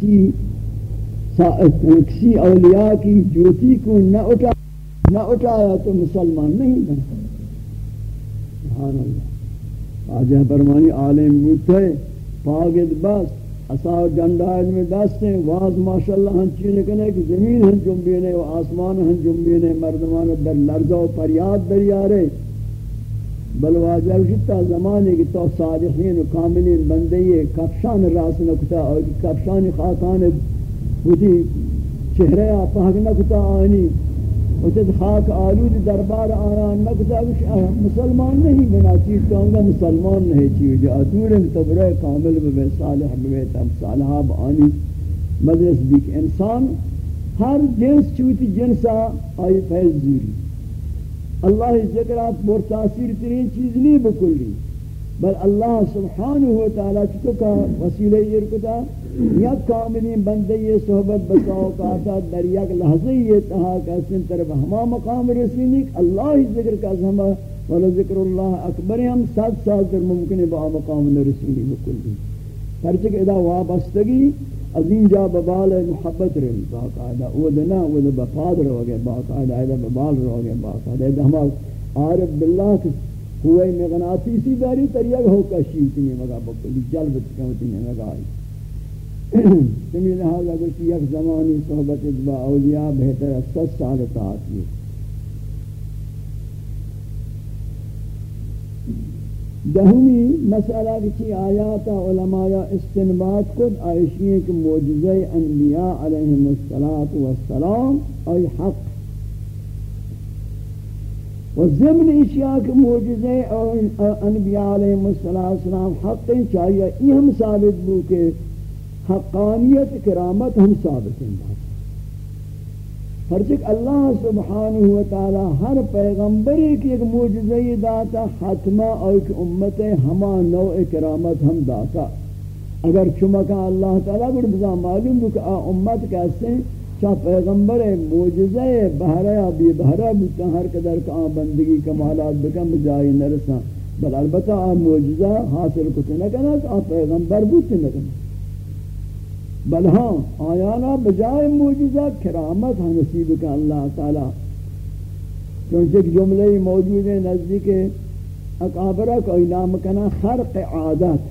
کسی کسی اولیاء کی جوتی کو نہ اٹھا نہ اٹھایا تو مسلمان نہیں بنتا سبحان اللہ۔ آجہ فرمانی عالم بوتے پاگت بس اصا جنڈائل میں دست واز ماشاءاللہ ہن چینے کنے کہ زمین ہن جنبینے و آسمان ہن جنبینے، مردمان در لرزہ و پریاد دریارے۔ بل واجہ شتا زمانے کی تو صالحین و کاملین بندے یہ کفشان راس نکتا اور کفشان خاکان ہوتی چہرے پاک نکتا آنی وجد خاک آلود دربار آیان نکتا مسلمان نہیں بنا چیز کہوں گا مسلمان نہیں چیز جو اتور تبرے کامل بے صالح بے تم صالحہ بآنی مجلس بھی کہ انسان ہر جنس چوتی جنسا آئی فیض زوری۔ اللہ ذکرات بور تاثیر ترین چیز نہیں بکلی، بل اللہ سبحانہ و تعالی چکو کا وسیلہ ارکتا یک کاملین بندے یہ صحبت بساو کاتا در یک لحظه یہ تہا کسن طرف ہما مقام رسینی اللہ ذکر کا ہما ولا ذکر اللہ اکبر ہم سات سال در ممکن با مقام رسینی بکلی۔ پرچک ادا وابستگی از اینجا ببال محبت رہی باقاعدہ او دنا بفاد رو گئے باقاعدہ ایدہ ببال رو گئے باقاعدہ ایدہ ہما عارف باللہ ہوئے مغناطیسی داری تریگ ہو کشی تنی مگا بکلی جلب تکمتی مگا آئی. سمی لہذا کچھ یک زمانی صحبت اتباع اولیاء بہتر ہے ست سال اطاعت یہ دہمی مسئلہ کچھ آیات علماء استنباد کد آئیشی کہ موجزہ انبیاء علیہم السلام ای حق. و ضمن اشیاء کے موجزے انبیاء علیہ السلام حق چاہیے یہ ہم ثابت بو کہ حقانیت کرامت ہم ثابت ہیں۔ بات ہرچک اللہ سبحانہ وتعالی ہر پیغمبر کی ایک موجزی داتا ختمہ اور ایک امت ہما نوع کرامت ہم داتا اگر چمکا اللہ تعالی بڑھ بزا معلوم کہ آ امت کیسے ہیں، چاہ پیغمبر موجزہ بہرہ بی بہرہ بکتا ہر قدر کا بندگی کمالات بکم بجائی نرسا بل البتہ آ موجزہ حاصل کتے نکنا آ پیغمبر بکتے نکنا بل ہاں آیانا بجائے موجزہ کرامت ہم نصیب کا اللہ تعالی۔ چونچہ ایک جملے موجود ہے نزدیک اکابرہ کوئی نام کنا خرق عادت۔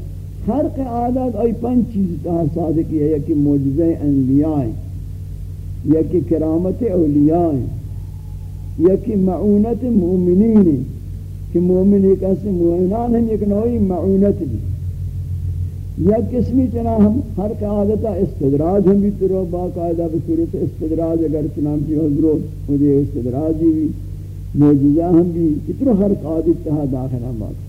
خرق عادت اوی پنچ چیز تہا صادقی ہے، یکی موجزہ انبیاء یکی کرامت اولیاء یکی معونت مومنین کہ مومن ایک ایسے مومنان ہم ایک نوعی معونت بھی۔ یا قسمی چنا ہم ہر قاعدتا استدراج ہم بھی ترو باقاعدہ بصورت استدراج اگر چنانچہ حضرت مجھے استدراجی بھی موجزہ ہم بھی اترو ہر قاعدت تہا داخل ہم بات۔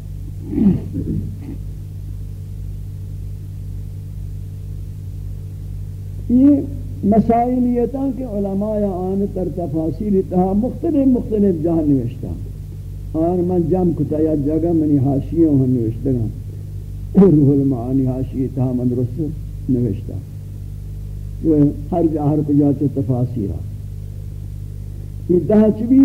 یہ مسائل یہ کہ علماء آن تر تفاصیل تہا مختلف مختلف جہاں نوشتا آن من جم کتا یا جگہ منی حاشیوں ہم نوشتا گا روح المعانی حاشی تہا من رس نوشتا ہر جہر کو جاتے تفاصیرہ یہ دہا چبی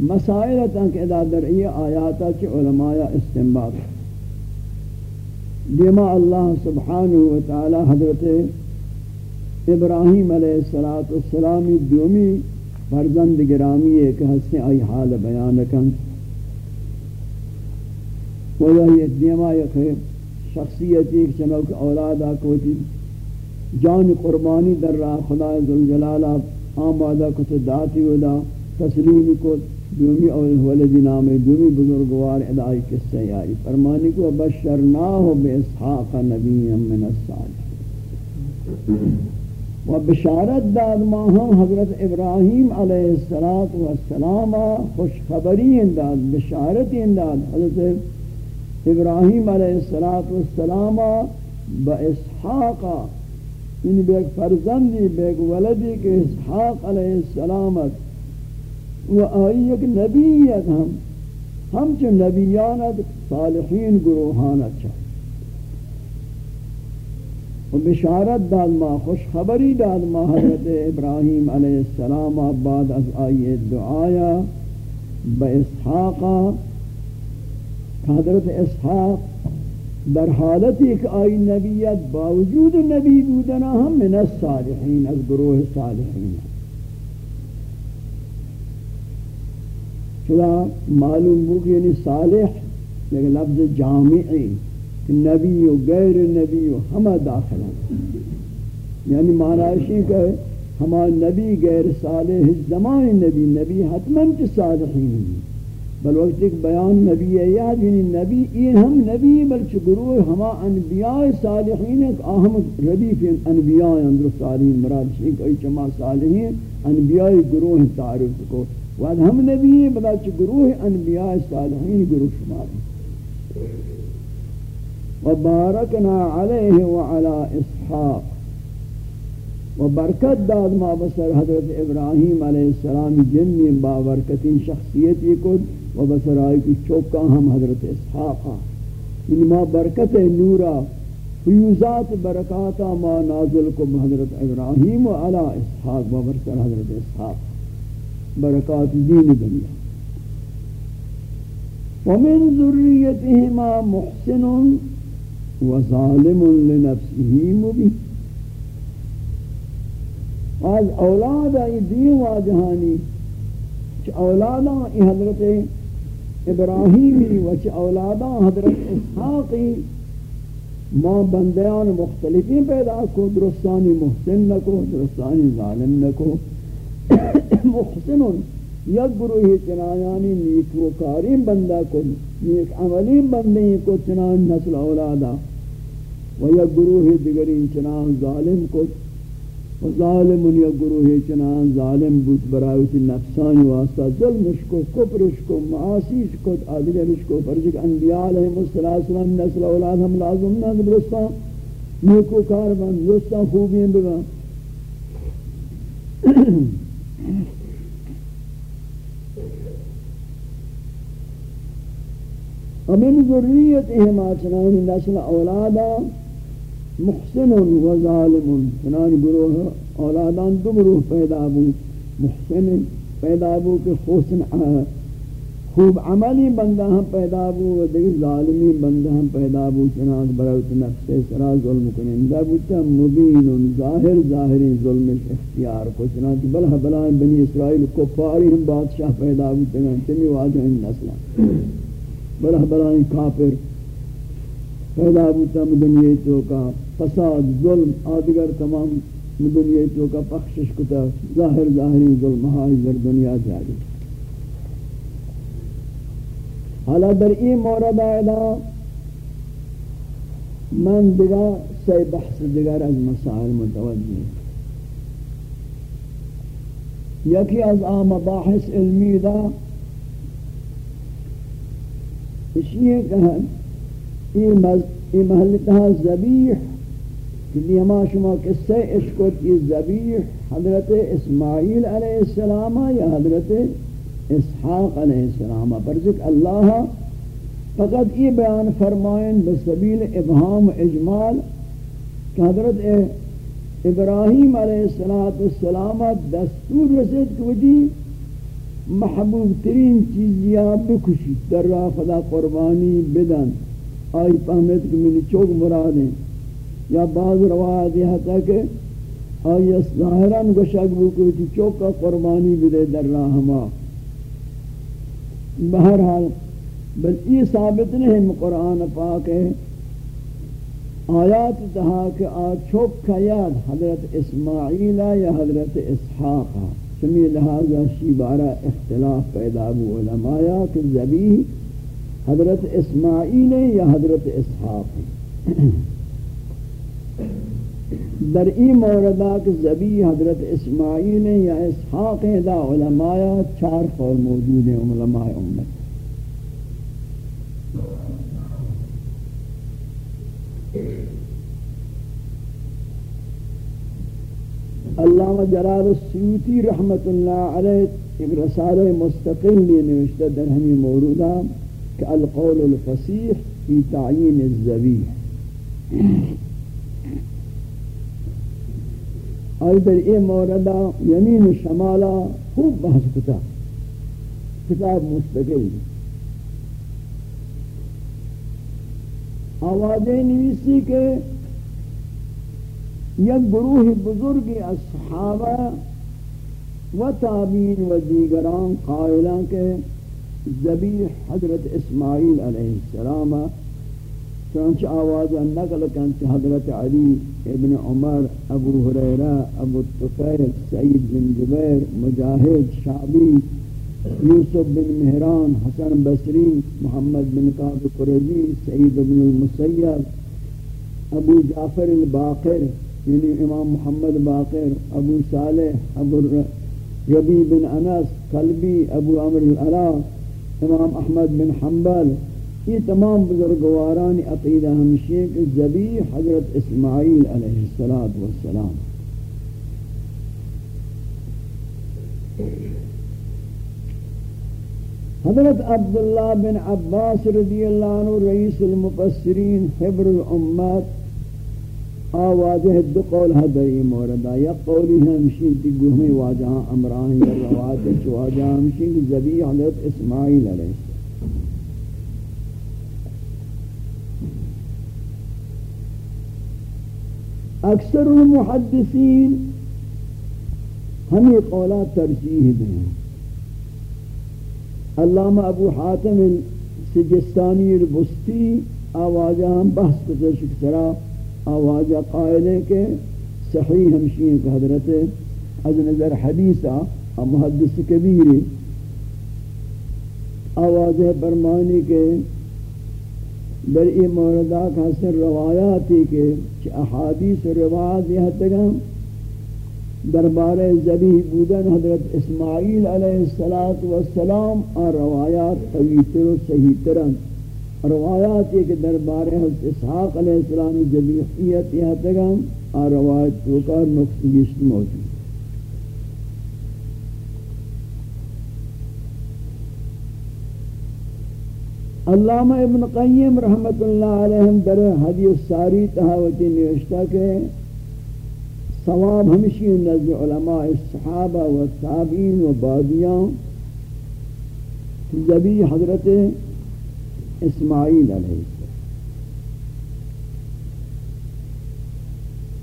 مسائل تھا کہ ادا در یہ آیاتا چی علماء استنباد دیما اللہ سبحانہ وتعالی حضرت ابراہیم علیہ السلام دومی فرزند گرامی ایک حسن آئی حال بیان کن وہی دیما یک شخصیت ایک چنوک اولادا کوتی جان قربانی در راہ خدا ذوالجلالہ آمادہ کت داتی ودا۔ تسلیم کو دومی اور ولدی نام دومی بزرگوار ادائی قصے آئی فرمانی کو بشرناہ بے اسحاق نبی من الصالح و بشارت داد ماہم حضرت ابراہیم علیہ السلام خوشخبری انداد بشارت انداد حضرت ابراہیم علیہ السلام با اسحاق ان بیک فرزندی بیک ولدی کے اسحاق علیہ السلامت و آئی ایک نبیت ہم. ہم چو نبیانت صالحین گروہانت چاہتے و بشارت داد ما خوش خبری داد ما، حضرت ابراہیم علیہ السلام بعد از آئی دعایا با اسحاقا حضرت اسحاق در حالت ایک آئی نبیت باوجود نبی بودنا ہم من الصالحین، از گروہ صالحین. چلا معلوم ہو کہ یعنی صالح لیکن لفظ جامعی نبی و غیر نبی و ہمہ داخل ہیں یعنی معنی کہ ہما نبی غیر صالح، زمان نبی نبی حتماً کے صالحین. ہیں بل وقت ایک بیان نبی ہے یاد یعنی نبی این ہم نبی بلچہ گروہ ہما انبیاء صالحین ایک اہم ردیف انبیاء اندر صالحین مراد شیخ آی چما صالحین انبیاء گروہ تعریف کو. وعد ہم نبی بلچہ گروہ انبیاء صالحین گروہ شمار وبارکنا علیہ وعلا اسحاق و برکت داد ما بسر حضرت ابراہیم علیہ السلام جنی باورکتین شخصیتی کد و بسرائی کی چوکا ہم حضرت اسحاقا ہاں۔ ان یعنی ما برکت نورا، فیوزات برکاتا ما نازل کو حضرت ابراہیم و علا اسحاق و برسر حضرت اسحاق۔ برکات دین دنیا۔ ومن ذریتهما محسن وظالم لنفسه مبین۔ آج اولاد آئی دیو آجہانی چھ اولادا ای حضرت ابراہیمی و چھ اولادا حضرت اسحاقی ما بندیان مختلفی پیدا کو، درستانی محسن نکو، درستانی ظالم نکو۔ محسن یک گروہی چنایانی نیک و بندہ کو، نیک عملیم بندی کو، چنان نسل اولادا و یک گروہی دگری چنان ظالم کو ظالم یا گروہ چنان ظالم بود برای براوت نفسانی واسطہ ظلمش کو کفرش کو معاصیش کو آدگرش کو فرجک انبیاء علیہ السلام نسل اولاد ہم لازم نہ درستان نیکو کار بند درستان خوبی بگا امین ذریت اہما چنانی نسل اولادا محسن و ظالم چنان گروہ اولادان دو گروہ پیدا بو محسن پیدا بو کہ حسن خوب عملی بندہ ہم پیدا بو و دیگر ظالمی بندہ ہم پیدا بو. چنان بروت نفس سرا ظلم کنن دا بوتا مبین ظاہر ظاہری ظلم اختیار کو. چنان بلہ بلائیں بنی اسرائیل کفاری ہم بادشاہ پیدا بو. چنان تمی واجہ ان نسلہ. بلہ بلائیں کافر پیدا بوتا مدنیے تو کا فساد، ظلم آدگر تمام دنیا تو کا پخشش کتا، ظاہر ظاہری ظلم ہائی در دنیا جاری۔ حالا در این مورد آئیدا، من دیگا سی بحث دیگر از مسائل متوجہ یکی از آم باحث علمی دا اس یہ کہا یہ محلتہ زبیح. کہ ہما شما قصہ عشقت کی زبیح. حضرت اسماعیل علیہ السلام یا حضرت اسحاق علیہ السلام پرچک اللہ فقط یہ بیان فرمائیں بسبیل ابہام اجمال کہ حضرت ابراہیم علیہ السلام دستور رسید کہ وجی محبوب ترین چیزیاں بکشی در راہ خدا قربانی بدن. آئی پہمت کہ منی چوک مرادیں۔ یا بعض روایت یہ ہے کہ آئی ظاہراً گشک بکو تھی چوکا قربانی بدے در راہ ما بہرحال، بل یہ ثابت نہیں قرآن پاک ہے۔ آیات تہا کہ آ چوک کا یاد حضرت اسماعیل یا حضرت اسحاق سمی لہذا شیبارہ اختلاف پیدا بو علماء کہ زبی حضرت اسماعیل یا حضرت اسحاق؟ در این موردہ کہ زبی حضرت اسماعیل یا اسحاق دا علماء چار قول موجود ہیں، علماء امت۔ علامہ جلال السیوطی رحمت اللہ علیہ ایک رسالہ مستقل لی نوشتہ در ہمی موردہ کہ القول الفصیح فی تعیین الزبیح آئی در این موردہ یمین شمالا خوب بحث کتا کتاب مستقل. آوازیں نویسی کے یک گروہ بزرگی از صحابہ و تابین و دیگران قائلان کے ذبیح حضرت اسماعیل علیہ السلام چنانچہ آواز نقل کنچ حضرت علی ابن عمر ابو حریرہ ابو الطفیل سعید بن جبیر مجاہد شعبی یوسف بن مہران حسن بصری محمد بن قاب قرضی سعید بن المسیب ابو جعفر الباقر یعنی امام محمد باقر ابو صالح ابو ربی بن انس قلبی ابو عمر العلا إمام أحمد بن حنبل. یہ تمام بزرگواران عقیدہ ہمشی کہ زبی حضرت اسماعیل علیہ السلام حضرت عبداللہ بن عباس رضی اللہ عنہ رئیس المفسرین حبر الامت آواجہ دو قول حدری موردہ یا قولی ہمشی تی گوہمی واجہاں امران یا روایت چواجہ ہمشی کہ زبی حضرت اسماعیل علیہ السلام۔ اکثر المحدثین ہمیں قولات ترجیح دیں۔ علامہ ابو حاتم سجستانی البستی آواجہ ہم بحث کو شکرا آواجہ قائلے کے صحیح ہمشین کا حضرت از نظر حدیثہ محدث کبیر آواجہ برمانی کے در این موردات حسن روایاتی کہ احادیث و روایات یہ تگم دربار زبیح بودن حضرت اسماعیل علیہ السلام اور روایات قویتر و صحیح ترن۔ روایات یہ کہ دربار حضرت اسحاق علیہ السلام زبیحیت یہ تگم اور روایت تو کا نقصیش موجود علامہ ابن قیم رحمت اللہ علیہم در حدیث ساری تحاوتی نوشتہ کے ثواب ہمشی نزد علماء الصحابہ و تابعین و بادیاں زبی حضرت اسماعیل علیہ السلام۔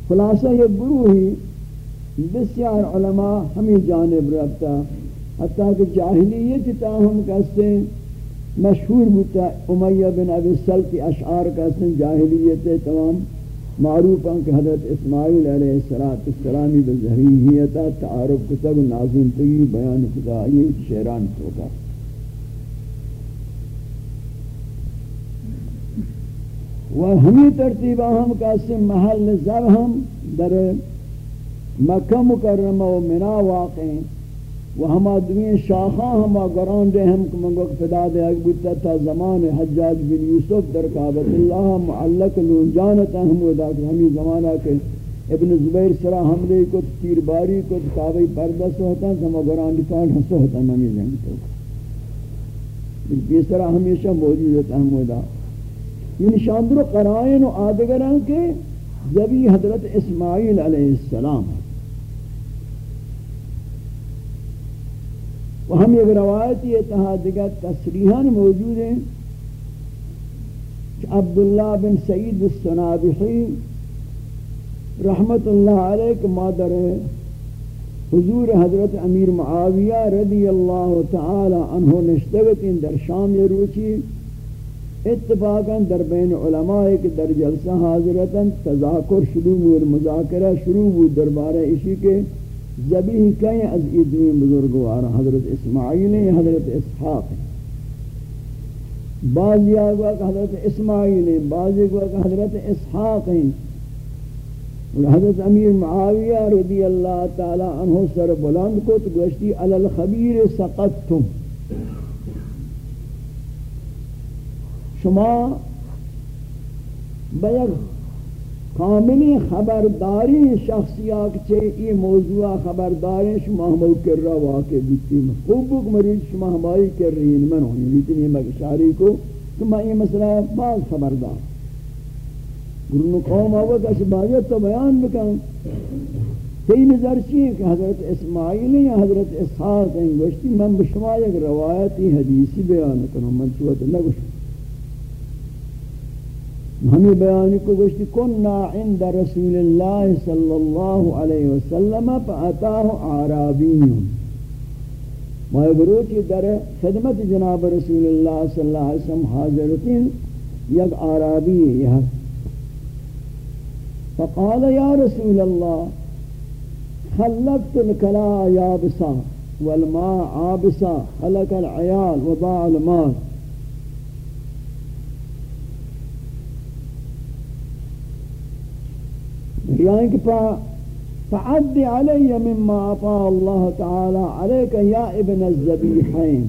خلاصہ یہ گروہی بسیار علماء ہمیں جانب رکھتا حتیٰ کہ جاہلیت تاہم کہتے ہیں، مشہور بوتا امیہ بن ابی سلط اشعار کا سن جاہلیت تمام معروف ہیں کہ حضرت اسماعیل علیہ السلامی بزہریہیتا تعارف کتب نازم تگی، بیان خدا یہ شیران توقع و ہمیں ترتیبہ ہم کا محل زب ہم در مکہ مکرمہ و منا واقع و ہما دوین شاخاں ہما گران دے ہم کمانگو فدا دے اگ بودتا تا زمان حجاج بن یوسف در کعبت اللہ معلق لونجانتا ہم ودا کہ ہمیں زمانہ کے ابن زبیر سرا حملے کو تیر باری کو کعبی پردہ سوہتا ہما گران دکان سوہتا ہمیں جنگ تو اس طرح ہمیشہ موجود ہوتا ہم ودا یہ نشاندر قرائن و آدگران کے جبی حضرت اسماعیل علیہ السلام و ہم ایک روایتی اتحادگت تصریحاً موجود ہیں کہ عبداللہ بن سعید السنابحی رحمت اللہ علیہ کے مادر حضور حضرت امیر معاویہ رضی اللہ تعالی عنہ نشتگتیں در شام روچی اتفاقاً در بین علماء کے در جلسہ حاضرتاً تذاکر شروع بود مذاکرہ شروع بود دربارہ اسی کے زبیح کہیں از ادوین بزرگوارا حضرت اسماعیل ہیں حضرت اسحاق. ہیں بعضی آگوا کہ حضرت اسماعیل ہیں بعضی آگوا کہ حضرت اسحاق. ہیں حضرت امیر معاویہ رضی اللہ تعالی عنہ سر بلند کو تو گوشتی علی الخبیر سقطتم. شما بیگ کاملی خبرداری شخصیات چھے یہ موضوع خبرداری شما ہمو کر رہا واقع بیتی. میں خوب بک مریض شما ہمائی کر رہی ہیں من ہونی لیکن یہ مگشاری کو کہ میں یہ مسئلہ بعض خبردار. گرنو قوم آوہ کہ باید تو بیان بکن. تی نظر چیئے کہ حضرت اسماعیل یا حضرت اسحاق ہیں گوشتی من بشما یک روایتی حدیثی بیان کروں من چوہتا نگوشتا ہمیں بیانی کو گوشتی کننا عند رسول اللہ صلی اللہ علیہ وسلم فاتاہ عرابین. مائے بروچی در خدمت جناب رسول اللہ صلی اللہ علیہ وسلم حاضرتین یک عرابی یہ فقال، یا رسول اللہ، خلقت الکلا یابسا والماء عابسا، خلق العیال وضاع المال۔ یعنی کہ فعد علی مما عطا اللہ تعالی علیک یا ابن الزبیحین.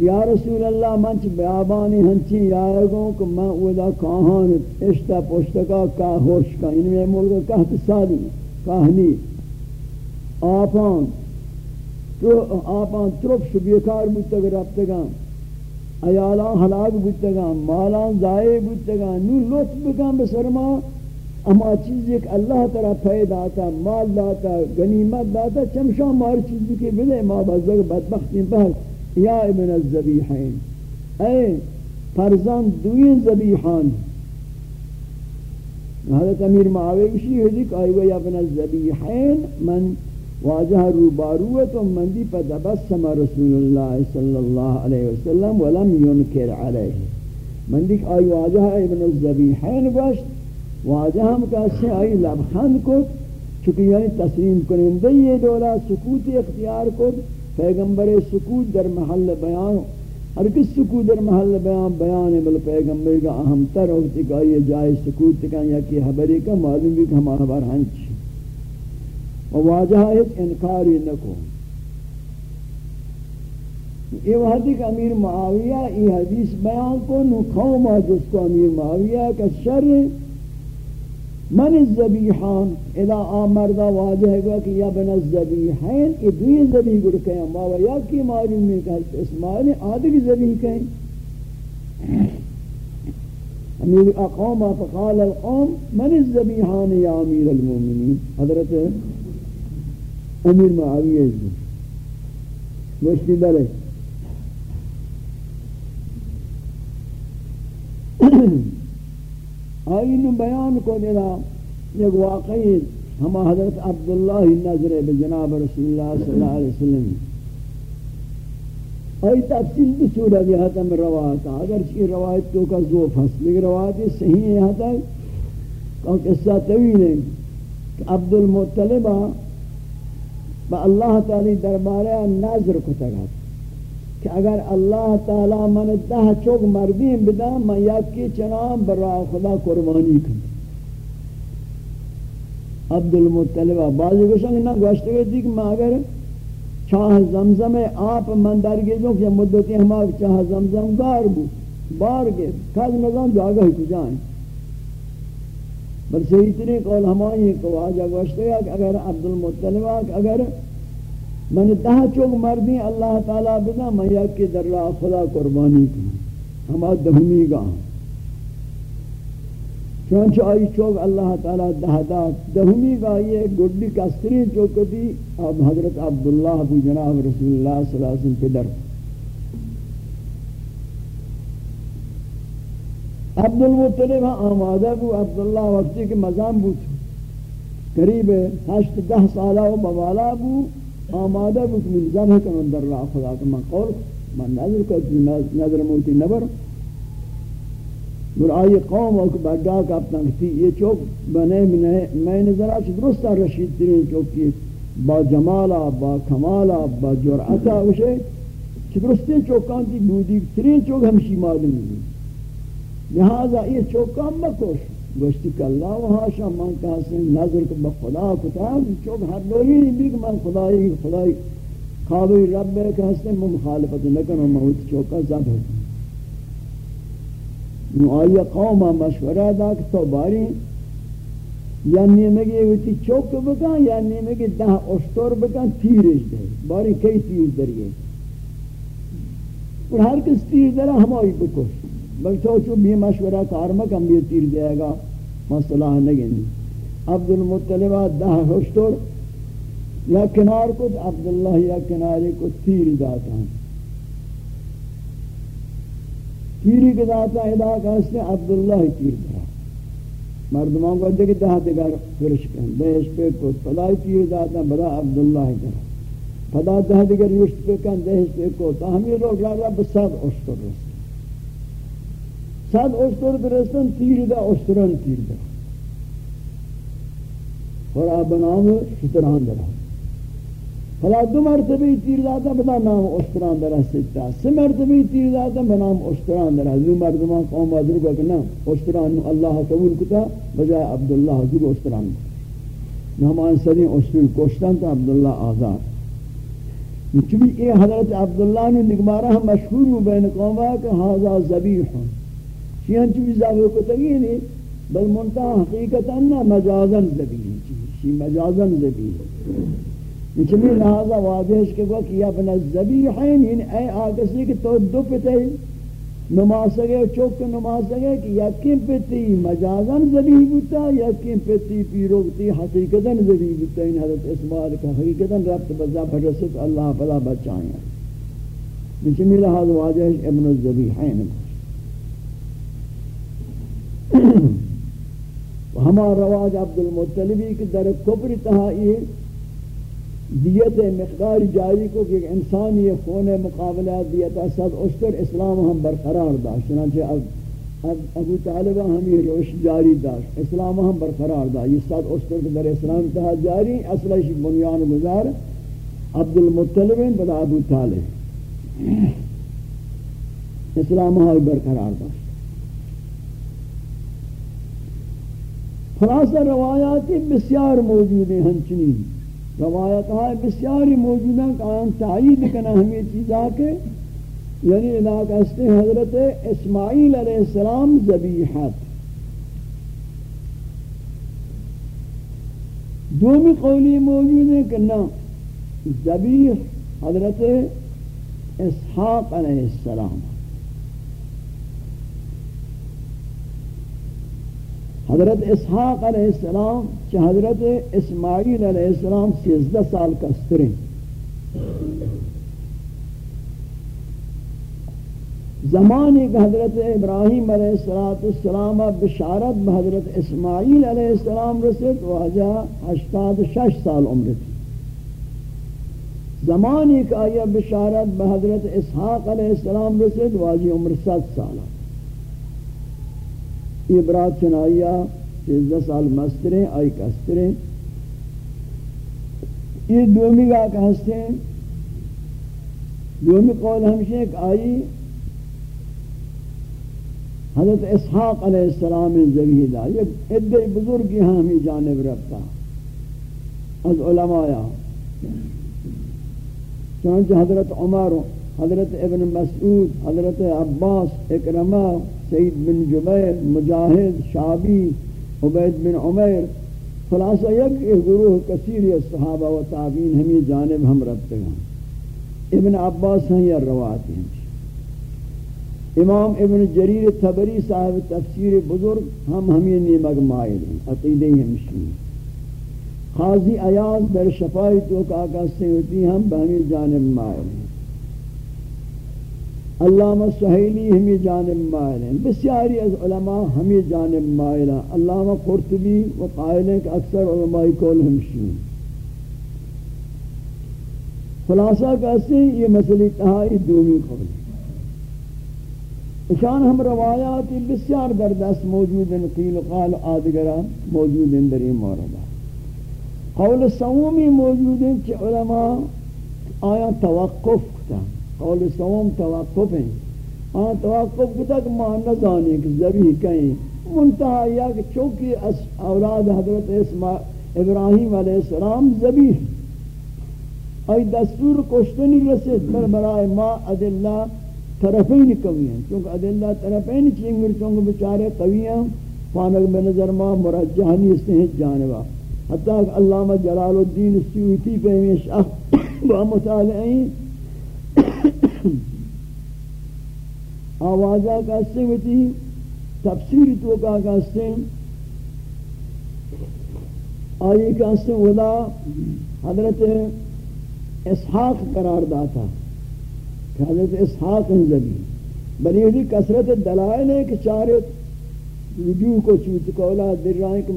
یا رسول اللہ منچ بیابانی ہنچی یائگوں کہ میں اودا کاہان اشتا پوشتکا کا ہوش کا ان میں ملک کہت سالی کہنی آپان تو آپان ترک شبیکار بودتگ ربتگان ایالان ہلاک بودتگا مالان ضائع بودتگا نو لطف بکن بسرما اما چیز ایک اللہ ترہ پید آتا، مال داتا غنیمت داتا چمشا مار چیز کی بلے ما بزرگ بدبختی پر یا ابن الزبیحین اے فرزان دوین زبیحان حضرت امیر معاوی کشی ہوئی کہ آئیوہ ابن الزبیحین من واجہ روباروت و مندی پا دبسم رسول اللہ صلی اللہ علیہ وسلم ولم ينکر علیہ۔ مندی کہ آئی واجہ ابن الزبیحین گوشت۔ واجہ ہم کہتے ہیں آئی لبخند کو چونکہ یعنی تسلیم کنندے یہ دولا، سکوت اختیار کو پیغمبر سکوت در محل بیان، ہر کس سکوت در محل بیان بیان بل پیغمبر کا اہم تر ہوتی کہ یہ جائے سکوت کا یا کہ حبری کا معلوم بھی کہ ہم حبر ہنچ۔ واجہ ایک انکاری نکو۔ یہ وحدی کہ امیر معاویہ یہ حدیث بیان کو نو قوما جس کو امیر معاویہ کا شر من الزبیحان اذا آمردہ واجہ ہے کہ یا بن الزبیحین یہ دوی زبیح گڑ کہیں ماوا یا کی معلوم میں کہ اسماعیل آدھگ زبیح کہیں امیر اقوما فقال القوم من الزبیحان یا امیر المومنین؟ حضرت امیر معاویہ ہے مشتی بلے آئین بیان کو دینا ایک واقعی ہما حضرت عبداللہ نظر بجناب رسول اللہ صلی اللہ علیہ وسلم۔ آئی تفصیل بھی صورت یہ جی حتم روایت۔ اگر چی روایت تو کا زوف ہست، لیکن روایت صحیح ہے حتم۔ کہ قصہ طویل ہے۔ کہ عبد المطلبہ با اللہ تعالی دربارے نظر کو تگا کہ اگر اللہ تعالی من دہ چوک مردیم بدا میں یکی چنام برا خدا قربانی کن۔ عبد المطلبہ بعضی گوشن نہ گوشتے ہوئے تھی کہ میں اگر چاہ زمزم آپ من درگے جو کہ مدتی ہمارے چاہ زمزم گار بو، بار گئے۔ کاز نظام جاگہ ہی کجائیں بل صحیح ترین قول ہمائی کو آجا گوشتے ہیں کہ اگر عبد المطلبہ اگر من دہ چوک مردی اللہ تعالیٰ بنا، میں یکی در راہ خدا قربانی کی ہما دہمی گا۔ چونچہ آئی چوک اللہ تعالیٰ دہ داد دہمی گا، یہ گڈی کستری چوکتی اب حضرت عبداللہ ابو جناب رسول اللہ صلی اللہ علیہ وسلم پدر عبد المطلب ہاں، آمادہ بو عبداللہ وقتی کے مزام بو قریب ہشت دہ سالہ و موالا بو آمادہ بو کہ ملزم ہے کہ من در اللہ خدا کہ من قول، من نظر کرتی نظر موتی نبر. اور آئی قوم اور بڑا کا اپنا یہ چوک بنے میں نظر آچ درستا رشید ترین چوک کی با جمالا، با کمالا، با جرعتا اسے چھ درستے چوکان تی بودی، ترین چوک ہمشی معلوم ہوئی لہذا یہ چوکام مکوش گوشتی کہ اللہ و حاشا، من کہاستے ہیں نظر کو بخدا کتا چوک ہر لوگی نہیں بھی کہ من خدای خدای خوابی رب ہے کہاستے مخالفت نکنو موت چوکا زب ہے نو آئی قوم مشورہ دا کہ تو باری؟ یا نیمگی ویتی چوک بکن یا نیمگی دہ اشتور بکن، تیرش دے باری کئی تیر دریئے اور ہر کس تیر درہ ہمائی بکش. بل تو چو بھی مشورہ کارما کم بھی تیر دے گا مسئلہ نگنی عبد المطلبہ دہ ہوشتور یا کنار کو عبداللہ، یا کنارے کو تیر داتا ہوں تیری کے ذاتا ادا کہتے ہیں عبداللہ تیر درا مردمان کو دیکھ دہا دیگر فرش کن دہش پہ کت پدای تیر ذاتا بدا عبداللہ درا پدا دہا دیگر رشت پہ کن دہش پہ کت ہمیں لوگ لگا بساد اشتر رسن ساد اشتر برسن تیر دا اشتران تیر درا اور آب نام شتران درا فلا دو مرتبه تیر داتا بدا نام اشتران در ستا سه مرتبه تیر داتا بنام اشتران در دو مردمان قوم آدر کو کہ نام اشتران اللہ قبول کتا بجائے عبداللہ حضور اشتران نامان سرین اشتران کشتن تا عبداللہ آزاد چونکہ یہ حضرت عبداللہ نے نگمارا ہم مشہور ہوں بین قومہ کہ حاضر زبیح ہوں شیئن چونکہ زبیح کو تگی نہیں، بل منتہا حقیقتا نا مجازن زبیح شی مجازن زبیح چمی لہذا واضح ہے کہ وہ کیا بنا الزبیحین یعنی اے آگسی کہ تو دو پتے نمازگے چوک نمازگے کہ یقین پتی مجازن زبیح بوتا یقین پتی پیروکتی حقیقتاً زبیح بوتا ان حضرت اسماعیل کا حقیقتاً ربط بزا برسط اللہ فلا بچائیں۔ چمی لہذا واضح ہے ابن الزبیحین ہمارا رواج عبد المطلبی کی در کبر تہائی دیت مقدار جاری کو کہ انسان یہ خون مقابلہ دیت صد اشتر اسلام ہم برقرار داشت، چنانچہ اب ابو طالبہ ہم یہ روش جاری داشت، اسلام ہم برقرار دا یہ صد اشتر کے در اسلام تہا جاری اصلش بنیان گزار عبد المطلب بدا ابو طالب۔ اسلام ہم برقرار داشت۔ خلاصہ روایاتی بسیار موجود ہیں ہنچنی روایت ہے بسیاری موجود ہیں کہ آن تعیید کنا ہمیں چیزا کے یعنی علاقہ استے حضرت اسماعیل علیہ السلام زبیحت دومی قولی موجود ہیں کہ نا زبیح حضرت اسحاق علیہ السلام۔ حضرت اسحاق علیہ السلام چھ حضرت اسماعیل علیہ السلام سیزدہ سال کا سترین زمانے کہ حضرت ابراہیم علیہ السلام بشارت بحضرت اسماعیل علیہ السلام رسید واجہ ہشتاد شش سال عمر تھی۔ زمانے کہ آیا بشارت بحضرت اسحاق علیہ السلام رسید واجہ عمر ست سالہ یہ برات چنائیا چیزدہ سال مستریں آئی کستریں یہ دومی گاہ کہستے ہیں۔ دومی قول ہمشہ ایک آئی۔ حضرت اسحاق علیہ السلام زبیہ یہ ادھے بزرگی ہمیں جانب رفتا از علماء چونچہ حضرت عمر حضرت ابن مسعود، حضرت عباس، اکرمہ، سعید بن جبیر، مجاہد، شعبی، عبید بن عمیر، خلاصہ یک گروہ کثیر صحابہ و تابعین ہمیں جانب ہم رکھتے ہیں۔ ابن عباس ہیں یا روایت ہیں۔ امام ابن جریر تبری صاحب تفسیر بزرگ ہم ہمیں نیمگ مائل ہیں عقیدہ ہمشی قاضی ایاز در شفائی تو کاکا سے ہوتی ہم بہمی جانب مائل ہیں۔ علامہ سہیلی ہمیں جانب مائل ہیں۔ بسیاری از علماء ہمیں جانب مائل ہیں۔ علامہ قرطبی و قائل ہیں کہ اکثر علماء کول ہمشی خلاصہ کہتے ہیں یہ مسئلہ تہائی دومی قبل اشان ہم روایات بسیار در دست موجود ہیں۔ قیل قال آدگرہ موجود ہیں در یہ موردہ قول سومی موجود ہیں کہ علماء آیا توقف کتا۔ قول سوم توقف ہیں۔ آن توقف کتا کہ ماں نزانے کہ زبیح کہیں۔ منتہا یا کہ چونکہ اولاد حضرت ابراہیم علیہ السلام زبیح ای دستور کشتنی رسید پر برای ما ادلہ طرفین قوی ہیں۔ چونکہ ادلہ طرفین چینگر چونکہ بچارے قوی ہیں۔ فانک بنظر ما مرجحنی اس نے جانبا۔ حتیٰ کہ علامہ جلال الدین سیویتی پہ ہمیشہ با مطالعین آوازہ کہستے ہوتی تفسیر تو کا کہستے آئی کہستے ودا حضرت اسحاق قرار داتا، کہ حضرت اسحاق انزلی بلی کثرت دلائل ہے کہ چارت وجوہ کو چوت کولا در رہا کہ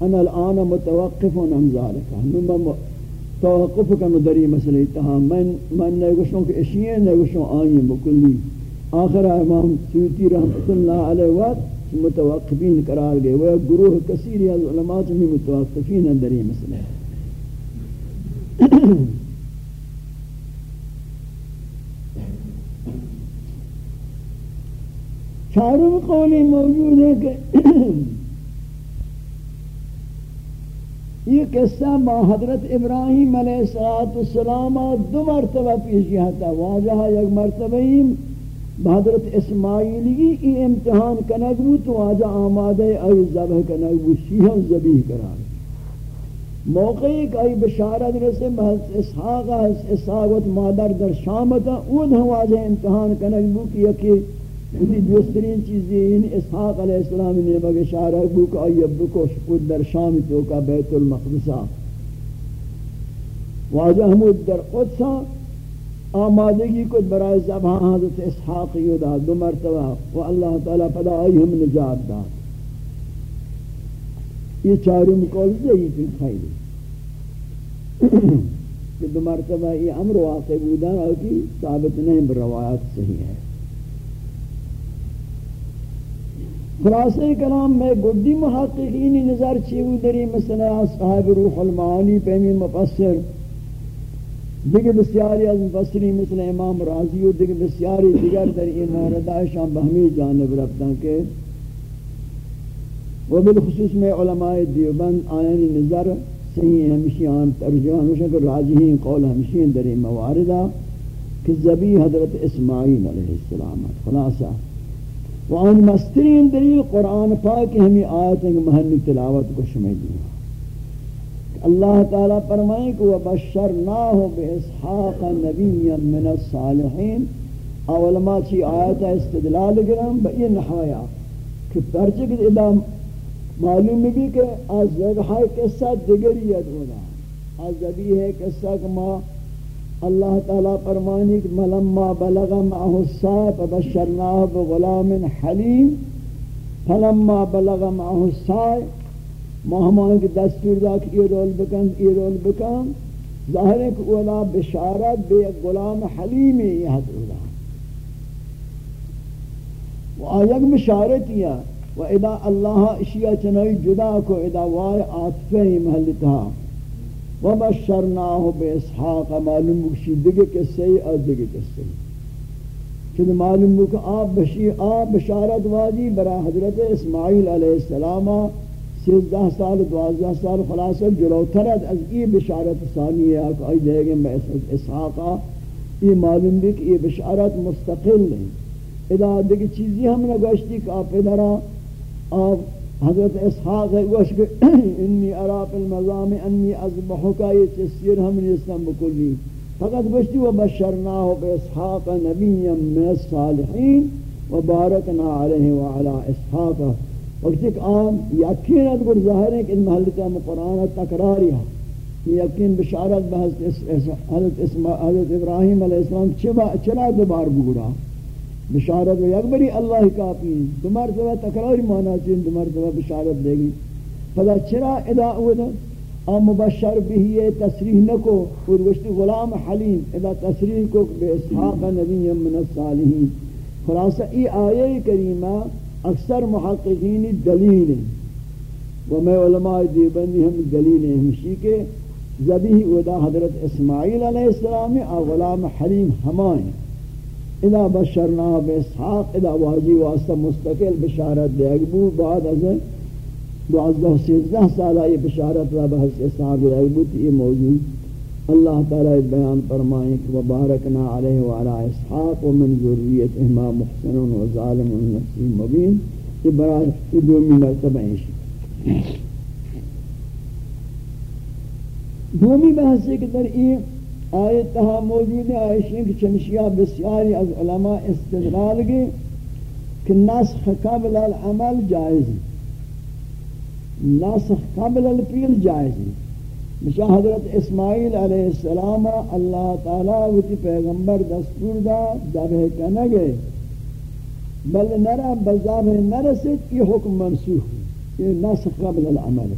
انا الان متوقف عن ذالک ہم توقف کا مدری مسئلہ تہا من من نے گوشوں کہ اشیاء نے گوشوں آئیں بکلی۔ آخر امام سیوطی رحمت اللہ علیہ وقت متوقفین قرار گئے وہ گروہ کثیر از علماء میں متوقفین اندر یہ مسئلہ چاروں قولی موجود ہے کہ یہ قصہ با حضرت ابراہیم علیہ السلام دو مرتبہ پیش گیا تھا۔ واجہ یک مرتبہ ہی حضرت اسماعیلی ای امتحان کنگو تو واجہ آمادہ ای ذبح کنگو شیہن زبیح کرا موقعی کہ ای بشارت رسے محض اسحاق اسحاق مادر در شامتا اون ہم واجہ امتحان کنگو کہ یکی اسی دوسترین چیزی ان اسحاق علیہ السلام نے بگشارہ بو کہ ایب بکو شکود در شام تو کا بیت المقدسہ واجہ حمود در قدسہ آمادگی کو برائے زبان حضرت اسحاق یودا دو مرتبہ و اللہ تعالیٰ پدا آئی ہم نجات دا یہ چاروں مقول ضعیف خیلی۔ کہ دو مرتبہ یہ امر واقع بودا اور کی ثابت نہیں بروایات صحیح ہے۔ خلاصہ کلام میں گڈی محققین نظر چیو دری مسئلہ صاحب روح المعانی پیمی مفسر دیگر بسیاری از مفسری مثل امام راضی و دیگر بسیاری دیگر در این موردائشان بہمی جانب رفتن کہ و بالخصوص میں علماء دیوبند آیانی نظر صحیح ہمشی آن ترجمہ ہمشہ کہ راجحین قول ہمشی در این مواردہ کہ زبی حضرت اسماعیل علیہ السلام، خلاصہ و آن مسترین دلیل قرآن پاک ہمیں آیت ہیں کہ محلی تلاوت کو شمع دیا اللہ تعالیٰ فرمائے کہ وَبَشَّرْنَاهُ بِإِسْحَاقَ نَبِيًّا مِنَ الصَّالِحِينَ اولما چی آیت استدلال گرام بئی نحویا کہ پرچک ادا معلوم بھی کہ از ذبحہ قصہ دگریت ہونا۔ از ذبی قصہ کہ ما اللہ تعالیٰ فرمانی کہ ملما بلغ معه الساء فبشرناه بغلام حلیم، فلما بلغ معه الساء مہمان کے دستور دا کہ یہ رول بکن، یہ رول بکن، ظاہر ہے کہ اولا بشارت بے غلام حلیمی یہ حد اولا و آیک بشارت یا و ادا اللہ اشیاء چنائی جدا کو ادا وائے آتفہ محلتہ و بشرناہ بے اسحاق، معلوم بکشی دگے کسے اور دگے کسے چند معلوم بک آپ بشی آپ بشارت واجی برا حضرت اسماعیل علیہ السلام سیزدہ سال دوازدہ سال خلاصہ جلوترد از ای بشارت ثانی ہے کہ آئی دے گئے میں اسحاقہ یہ معلوم بھی کہ یہ بشارت مستقل ہے ادا دیکھ چیزی ہم نے گوشتی کہ آپ ادھرا آپ حضرت اسحاق ہے گوشت کہ انی اراپ المظام انی ازبحکا یہ چسیر ہم نے اسلام بکلی۔ فقط گوشتی و بشرناہ بے اسحاق نبی من الصالحین و بارکنا علیہ وعلا اسحاقہ وقت ایک آن یقین ہے کہ ظاہر ہے کہ ان محلتا میں قرآن تکراری ہے یقین بشارت حضرت, حضرت ابراہیم علیہ السلام چرا دوبار بگڑا بشارت و یک بری اللہ کافی دو مرتبہ تکراری مانا چاہیے دو مرتبہ بشارت دے گی۔ فلا چرا ادا اودا آم مبشر بھی تصریح نکو۔ اور غلام حلیم، ادا تصریح کو بے اسحاق نبی من الصالحین۔ خلاصہ ای آیے کریمہ اکثر محققین دلیل ہیں۔ و میں علماء دیبندی ہم دلیل ہیں۔ ہمشی کے زبی ودا حضرت اسماعیل علیہ السلام اور غلام حلیم ہمائیں۔ اذا بشرنا باسحاق اذا واجی واسطہ مستقل بشارت دے. اگبو بعد از دوازدہ سیزدہ سالہ یہ بشارت را بحث اسحاق دے اگبو یہ موجود. اللہ تعالی بیان فرمائیں کہ وبارکنا علیہ وعلا اسحاق ومن ذریت اہما محسن و ظالم نفسی مبین. یہ برای دومی مرتبہ ہیں. دومی بحث ہے کہ در یہ آیت تہا موجود ہے آئیشیں کہ چنشیہ بسیاری از علماء استدلال گے کہ نسخ قبل العمل جائز ہے۔ نسخ قبل الفیل جائز ہے۔ مشا حضرت اسماعیل علیہ السلام اللہ تعالی وتی پیغمبر دستور دا ذبح کنگے بل نرى بزاب نرسد یہ حکم منسوخ یہ نسخ قبل العمل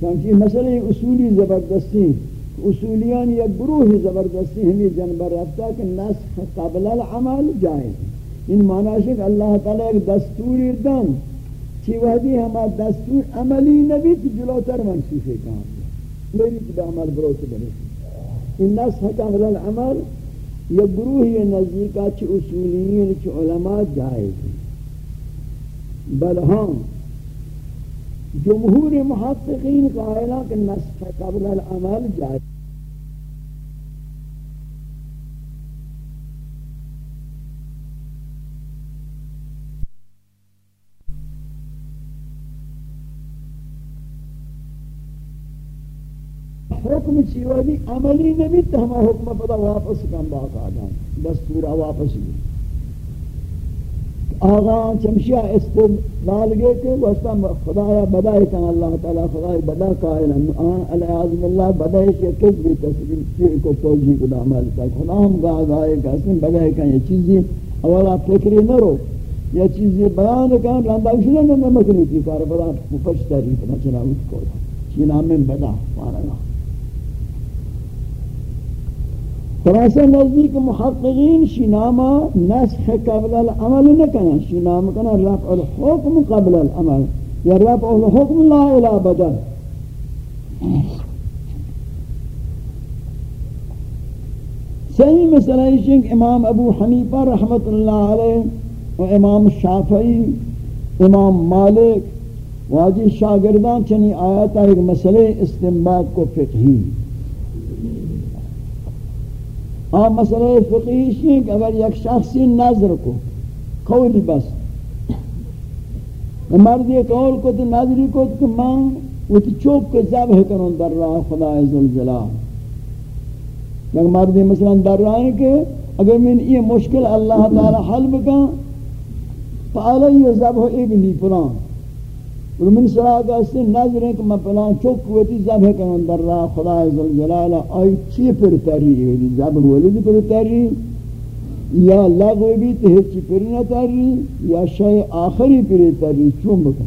چانچہ مسئلہ اصولی زبردستی اصولیان یا گروہ زبردستی ہمیں جنبر رفتا کہ نسخ قبل العمل جائز ان معنی کہ اللہ تعالیٰ ایک دستوری دن چی وحدی ہما دستور عملی نبی تی جلوتر منسوخ کہاں میری تی بعمل بروت بنے ان نسخ قبل العمل یا گروہ یہ نزدیکا چھ اصولیین چھ علماء جائز بل ہاں جمہور محققین قائلہ کہ نسخ قبل العمل جائز۔ حکم چیوادی عملی نبی تو ہمیں حکم پدا واپس کم باقا دیں دستورا واپس بھی آغا چمشیہ استدلال گئے کہ واسطہ خدایا بدائی کن اللہ تعالی خدای بدا قائل آن علیہ عظم اللہ بدائی کے کس بھی تصویر چیر کو توجی کو دعمال تا خدا ہم گاہ گائے کہ اسم بدائی کن یہ چیزی۔ اولا فکری نہ رو یہ چیزی بیان کن رندہ اشنے میں مکنی تھی۔ کار بدا مفش تحریف نہ چنا اس کو۔ چینا میں بدا مارا خلاصہ نزدیک محققین شنامہ نسخ قبل العمل نکنن. شنامہ کنا رفع الحکم قبل العمل. یا رفع الحکم لا الى بدل. صحیح مسئلہ ہے امام ابو حنیفہ رحمت اللہ علیہ و امام شافعی، امام مالک، واجی شاگردان چنی آیتا ایک مسئلہ استنباد کو فقہی۔ ہاں مسئلہ فقیش ہے کہ اگر یک شخصی نظر کو، قولی بس. مرد یہ قول کو تو نظری کو تو ماں وہ تو چوک کو ذبح کروں در راہ خدا عزالجلال لیکن مرد مثلا در راہ ہے کہ اگر من یہ مشکل اللہ تعالی حل بکا فعلی ذبح ابنی پلان اور من صلاح کا نظر ہے کہ میں پلان چوک ہوتی ذبح کروں در راہ خدا عزالجلال آئی چی پر تری ہے ذبح ولدی پر تری یا لغو بھی تہچی پر نہ تری یا شای آخری پر تری چون بکا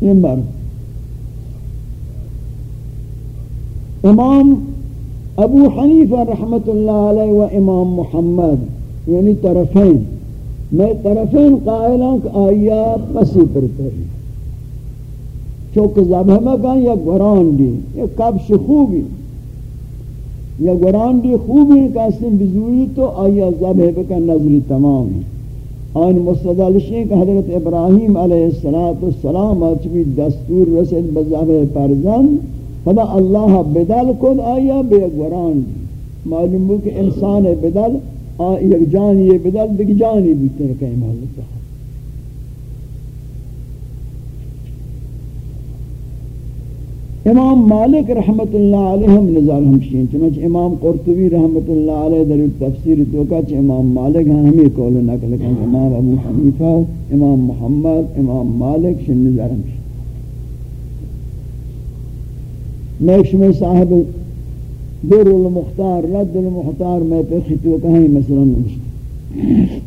یہ مرد امام ابو حنیفہ رحمت اللہ علیہ و امام محمد یعنی طرفین میں طرفین قائلوں کہ آیا پسی پر تری چوک زبہ مکان یا گران دی یا کبش خوبی۔ یا گران دی خوبی کاسم بزوری تو آیا زبہ بکن نظری تمام ہے۔ آن مستدلشیں کہ حضرت ابراہیم علیہ السلام آچوی دستور رسید بزبہ پرزن فدا اللہ بدل کن آیا بے گران دی۔ معلوم ہو کہ انسان بدل آیا جانی بدل، دیکھ جانی بیتر کہیں محلت ہے۔ امام مالک رحمت اللہ علیہ ہم نظر ہمشین چنانچہ امام قرطبی رحمت اللہ علیہ در تفسیر توقع چھ امام مالک ہیں ہمیں قول نقل کہ امام ابو حنیفہ، امام محمد، امام مالک شن نظر ہمشین نیکش میں صاحب دور المختار، رد المختار میں پہ خطو کہیں مثلا نمشین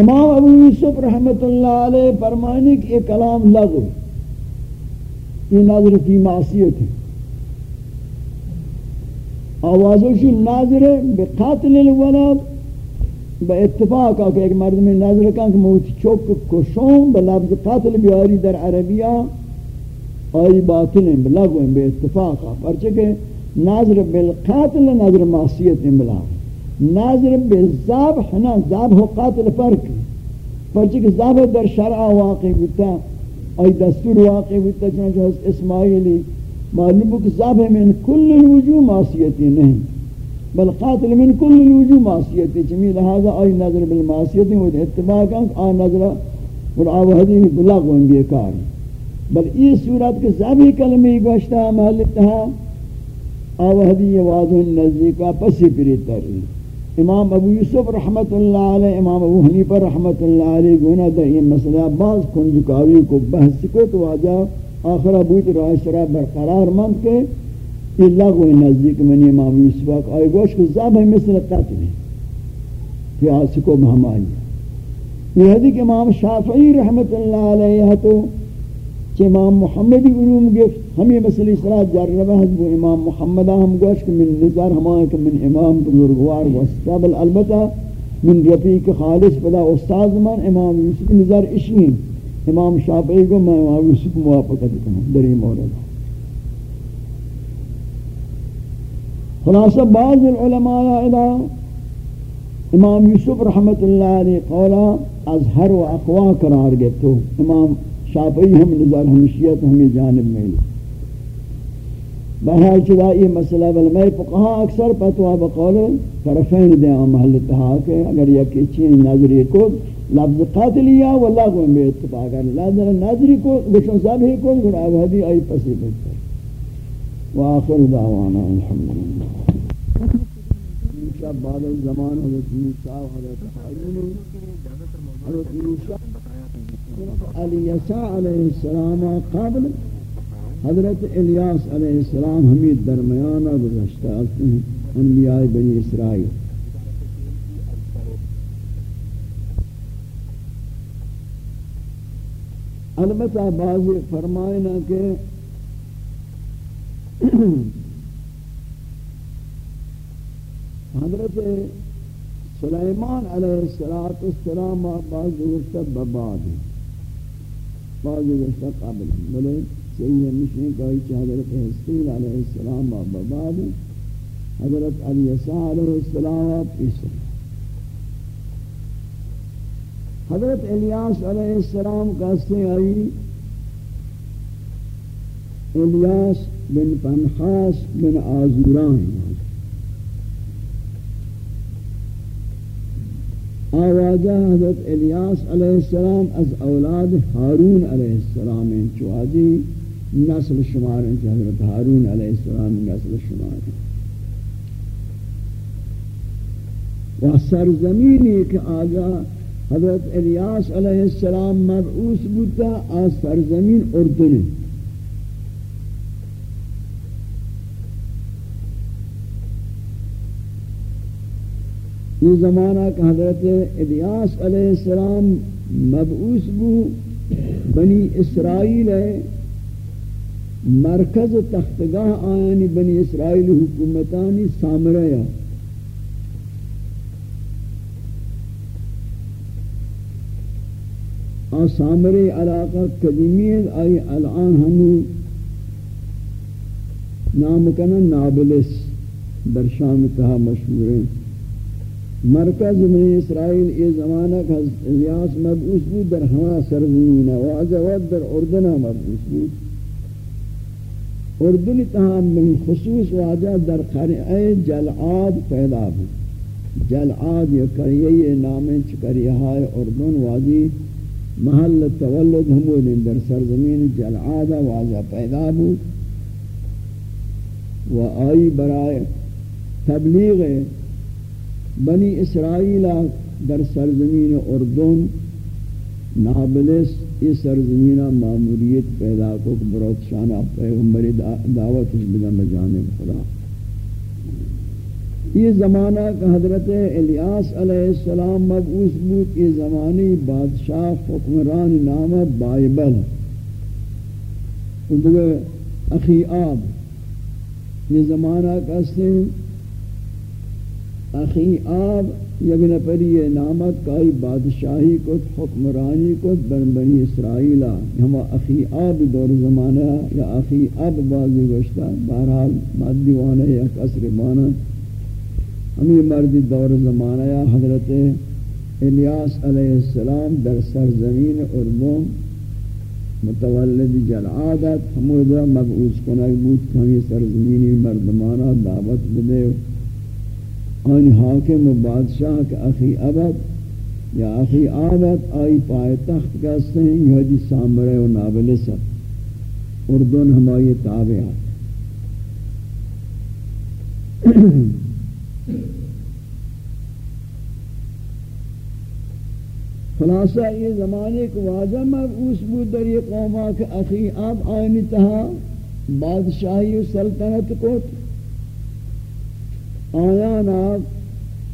امام ابو یوسف رحمت اللہ علیہ فرمانے کہ یہ کلام لغو، یہ ناظر کی معصیت ہے۔ آوازوشی ناظر بقاتل الولد با اتفاق کہ ایک مرد میں ناظر کن کہ موت چوک کشون بلفظ قاتل بیاری در عربیہ، آئی باطل ہیں بلغو ہیں، بے اتفاق پرچہ ناظر بالقاتل ناظر معصیت ہیں بلغو ناظر بالذبح نا ذبح و قتل فرق. پرچہ کہ ذبح در شرع واقع بتا ای دستور واقع بتا چنانچہ اسماعیلی. معلوم ہو کہ ذبح من کل الوجوہ معصیتی نہیں بل قاتل من کل الوجوہ معصیتی. چمی لہذا ای نظر بالمعصیتی وہ اتباقا آ نظر اور آوہدی بلغ ونگی کار بل یہ صورت کے ذبح کلمی گوشتا محلتہا آوہدی واضح نزدیکا پسی پری تر امام ابو یوسف رحمت اللہ علیہ، امام ابو حنیفہ رحمت اللہ علیہ گونا دا یہ مسئلہ، بعض کنجکاوی کو بحث کو تو آجا آخر ابو رائے شرح برقرار مند کے، یہ لغو نزدیک منی امام یوسف آئی گوش کو زب ہے مثل قتل کہ آسی کو بہم آئی یہ حدی کہ امام شافعی رحمت اللہ علیہ تو کہ امام محمدی علوم گفت ہمیں مسئلہ اصلاح جربہ حضب امام محمدہ ہم گوش کہ من نظر ہمائے کہ من امام بزرگوار وستابل البتہ من رفیق خالص پدا استاد من، امام یوسف نظر اشنی. امام شافعی کو میں امام یوسف موافقت کروں در یہ مورد. خلاصہ بعض العلماء ادا امام یوسف رحمت اللہ علیہ قولا ازہر و اقوا قرار گئے تو امام شافعی ہم نظر ہمشیت ہمیں جانب میں لی بہرحال چلا یہ مسئلہ بلمائی فقہا اکثر پتوا بقول طرفین دے محل اتحا کے، اگر یکی چین نظری کو لفظ قاتلیا واللہ کو میں اتفاق ہے لازر نظری کو، بشن صاحب ہی کو گھر آبادی آئی پسی بہتر وآخر دعوانا الحمدللہ۔ شب بعد الزمان حضرت موسیٰ حضرت حضرت حضرت موسیٰ علی علیہ السلام قبل حضرت الیاس علیہ السلام ہمیں درمیانہ گزشتہ ہیں انبیاء بنی اسرائیل۔ البتہ بعض فرمائنا کہ حضرت سلیمان علیہ السلام بعض بباد ہیں۔ بعض گشتہ قابل ہیں بلے صحیح مشن کوئی کہ حضرت حسین علیہ السلام و بعد حضرت علی علیہ السلام و حضرت الیاس علیہ السلام کہتے آئی الیاس بن پنخاس بن آزوران. آواجہ حضرت الیاس علیہ السلام از أولاد حارون علیہ السلام چوادی نسل شمار ہیں حضرت حارون علیہ السلام نسل شمار. ہیں و سرزمینی کہ آجا حضرت الیاس علیہ السلام مبعوث بودتا آ سرزمین اردنی یہ زمانہ کہ حضرت الیاس علیہ السلام مبعوث بو، بنی اسرائیل ہے، مرکز تختگاہ آیانی بنی اسرائیل حکومتانی سامریا آ سامری علاقہ قدیمیت آئی الان ہمو نام کنن نابلس در شام تہا مشہور ہیں۔ مرکز میں اسرائیل یہ زمانہ کا الیاس مبعوث بود، در ہوا سرزمین واجہ ود در اردنہ مبعوث بود. اردن تہام من خصوص واجہ در قریعہ جلعاد پیدا بود. جلعاد یہ قریعہ نامیں چکریہ اردن واجی محل تولد ہمود در سرزمین جلعاد واجہ پیدا بود. و آئی برائے تبلیغ بنی اسرائیل در سرزمین اردن نابلس یہ سرزمین معمولیت پیدا کو بروت شانہ پیغمبر دعوت بدن بجانب خدا۔ یہ زمانہ کہ حضرت الیاس علیہ السلام مبعوث بود، یہ زمانی بادشاہ حکمران نام بائبل۔ اخی آب۔ یہ زمانہ کہتے ہیں اخی آب یک نفری نامت کائی بادشاہی کت، حکمرانی کت، بن بنی اسرائیلہ ہما اخی آب دور زمانہ یا اخی آب بازی گوشتا بہرحال مادی وانا یا قصر بانا ہمیں مردی دور زمانہ یا حضرت الیاس علیہ السلام در سرزمین اردن متولد جلعادت ہمودہ مبعوث کنک بود۔ ہمیں سرزمینی مردمانہ دعوت بدے آن حاکم و بادشاہ کے اخی عبد یا اخی عابد آئی پائے تخت کہتے ہیں یہودی جی سامرے و نابلست اردن ہمائی تابعات خلاصہ، یہ زمانے کو واجہ مبعوث بود در یہ قومہ کہ اخی آب آئینی تہا بادشاہی و سلطنت کو۔ آیانا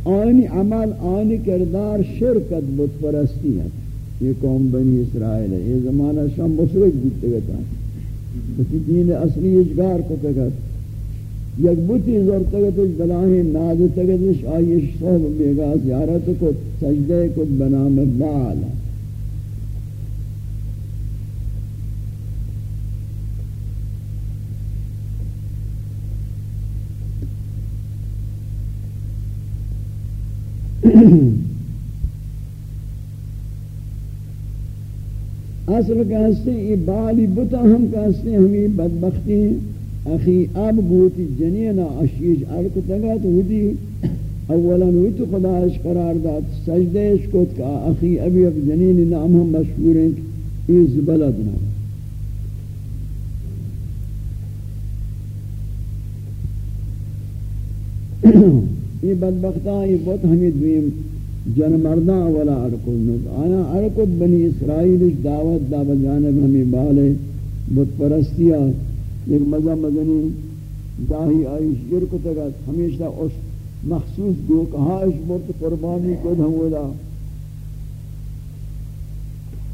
آنی عمل، آنی کردار شرکت بت پرستی ہے. یہ قوم بنی اسرائیل ہے. یہ زمانہ شام مسرج بیتے گتا ہے دین اصلی اشگار کو تگت یک بوتی زور تگتش بلاہی ناد تگتش آئیش صحب بیگا زیارت کو، سجدے کو بنام بعلا اصل کا ہستے یہ بالی بتا ہم کا ہستے ہمیں بدبختی اخی اب گوتی جنینا اشیج ارک تگا تو ہوتی اولا ہوئی خدا اش قرار داد سجدے اش کو کا۔ اخی ابی اب جنین نام ہم مشہور ہیں اس بلد نہ Mm-hmm. یہ بدبختہ یہ بہت ہمیں دویم جن مردان ولا ارکل نوت آنا ارکت بنی اسرائیلش دعوت دا بجانب ہمیں بالے بت پرستیاں ایک مزہ مزنی داہی آئی شرک تگت ہمیشہ اس مخصوص گو کہا اس مرت قربانی کو دھمودا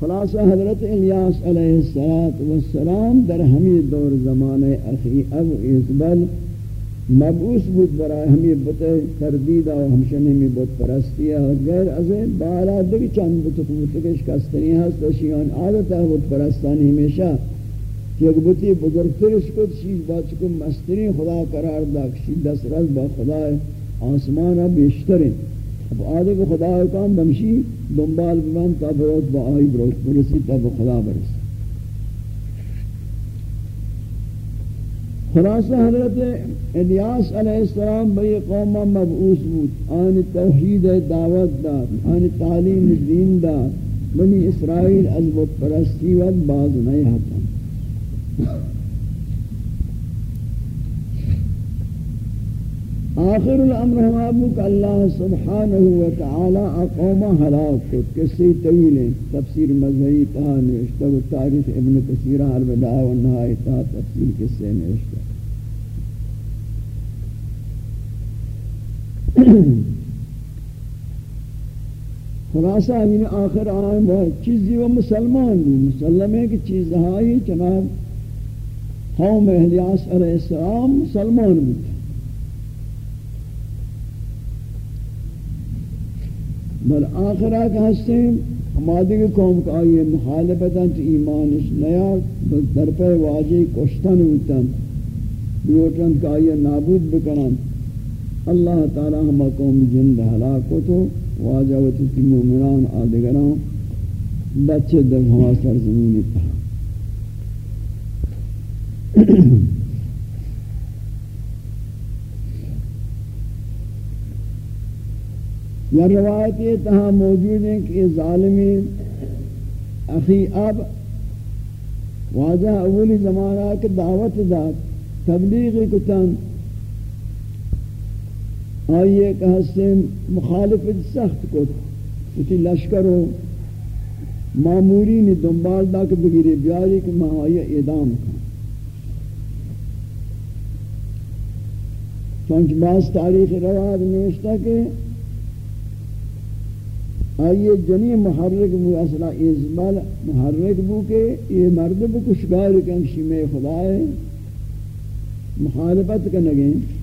خلاصہ حضرت الیاس علیہ السلام در ہمی دور زمانے اخی اب ازبل مبعوث بود برای ہمی بتے تردید و ہمشن ہمی بت پرستی ہے غیر از بالا دو چند بت بتکش کستنی ہست شیان عادت ہے بت پرستانی ہمیشہ کہ اگر بتی بزرگترش کو چیز بات کو مستری خدا قرار دا کشی دس رز با خدا آسمان بیشترین. اب آدھے کو خدا کام بمشی، دنبال بمان تا بروت با آئی بروت برسی تا خدا برسی. خلاصہ حضرت الیاس علیہ السلام بھئی قوم مبعوث بود آن توحید دعوت داد آن تعلیم دین داد، بنی اسرائیل از بت پرستی ود باز نہیں ہتا آخر الامر ہم ابو اللہ سبحانہ و تعالی اقوم ہلاک کو کسی طویل تفسیر مذہبی تہا نوشتہ و تاریخ ابن کثیر الوداع و نہائی تہا تفسیر کسی نوشتہ۔ خلاصہ امین آخر آئیں وہ چیزی و مسلمان بھی مسلم ہے کہ چیز دہائی چناب قوم احلیاس علیہ السلام مسلمان بھی بل آخرہ کا ہستے ہمادی کے قوم کا آئیے مخالفتا تو ایمانش نیا در پر واجی کشتن ہوتن، بیوٹن کا آئیے نابود بکنن۔ اللہ تعالی ہما قوم جند حلاکو تو واجہ و مومنان آدگران بچے در ہما سرزمینی تھا یا روایت یہ تہا موجود ہیں کہ ظالمی اخی اب واضح اولی زمانہ کے دعوت داد، تبلیغی کتن آئیے کہ حسن مخالفت سخت کو کسی لشکر و ہو معمورین دنبال دا کہ بگیری بیاری کہ ماں آئیے اعدام کن۔ چونچ باز تاریخ رواد نوشتا کہ آئیے جنی محرک بو، اصلا ازمال محرک بو کہ یہ مرد بو کشگار کنشی میں خدا ہے، مخالفت کنگیں۔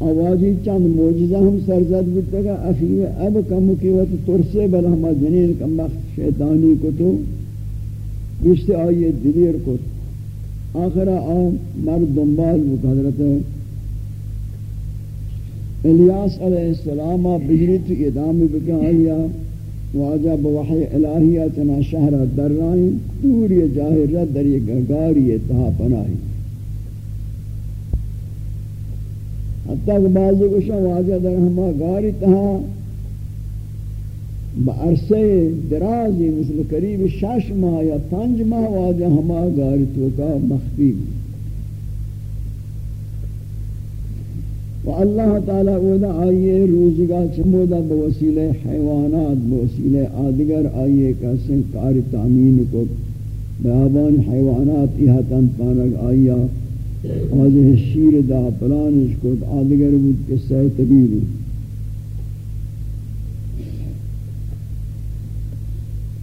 آوازی چند موجزہ ہم سرزد بودتا کہ اخیر اب کم کی وقت ترسے بل ہما جنین کم وقت شیطانی کو تو، گشت آئیے دلیر کو آخرہ آم مرد دنبال بو حضرت الیاس علیہ السلام بجری تو ادام بکن آیا واجہ بوحی الہیہ چنا شہر در رائیں دوری جاہر رد در یہ گاری تہا پناہی۔ حتی کہ بعضی کشا واجہ در ہما گاری تہا بعرصے درازی مثل قریب شش ماہ یا پنج ماہ واجہ ہما گاری تو کا مخفی بھی و اللہ تعالی اودا آئیے روزگا چمودا بوسیلہ حیوانات بوسیلہ آدگر آئیے کا سن کار تعمین کو بیابان حیوانات ایہتاں پانک آیا واضح شیر دا پلانش کود آدگر بود قصہ طبیلی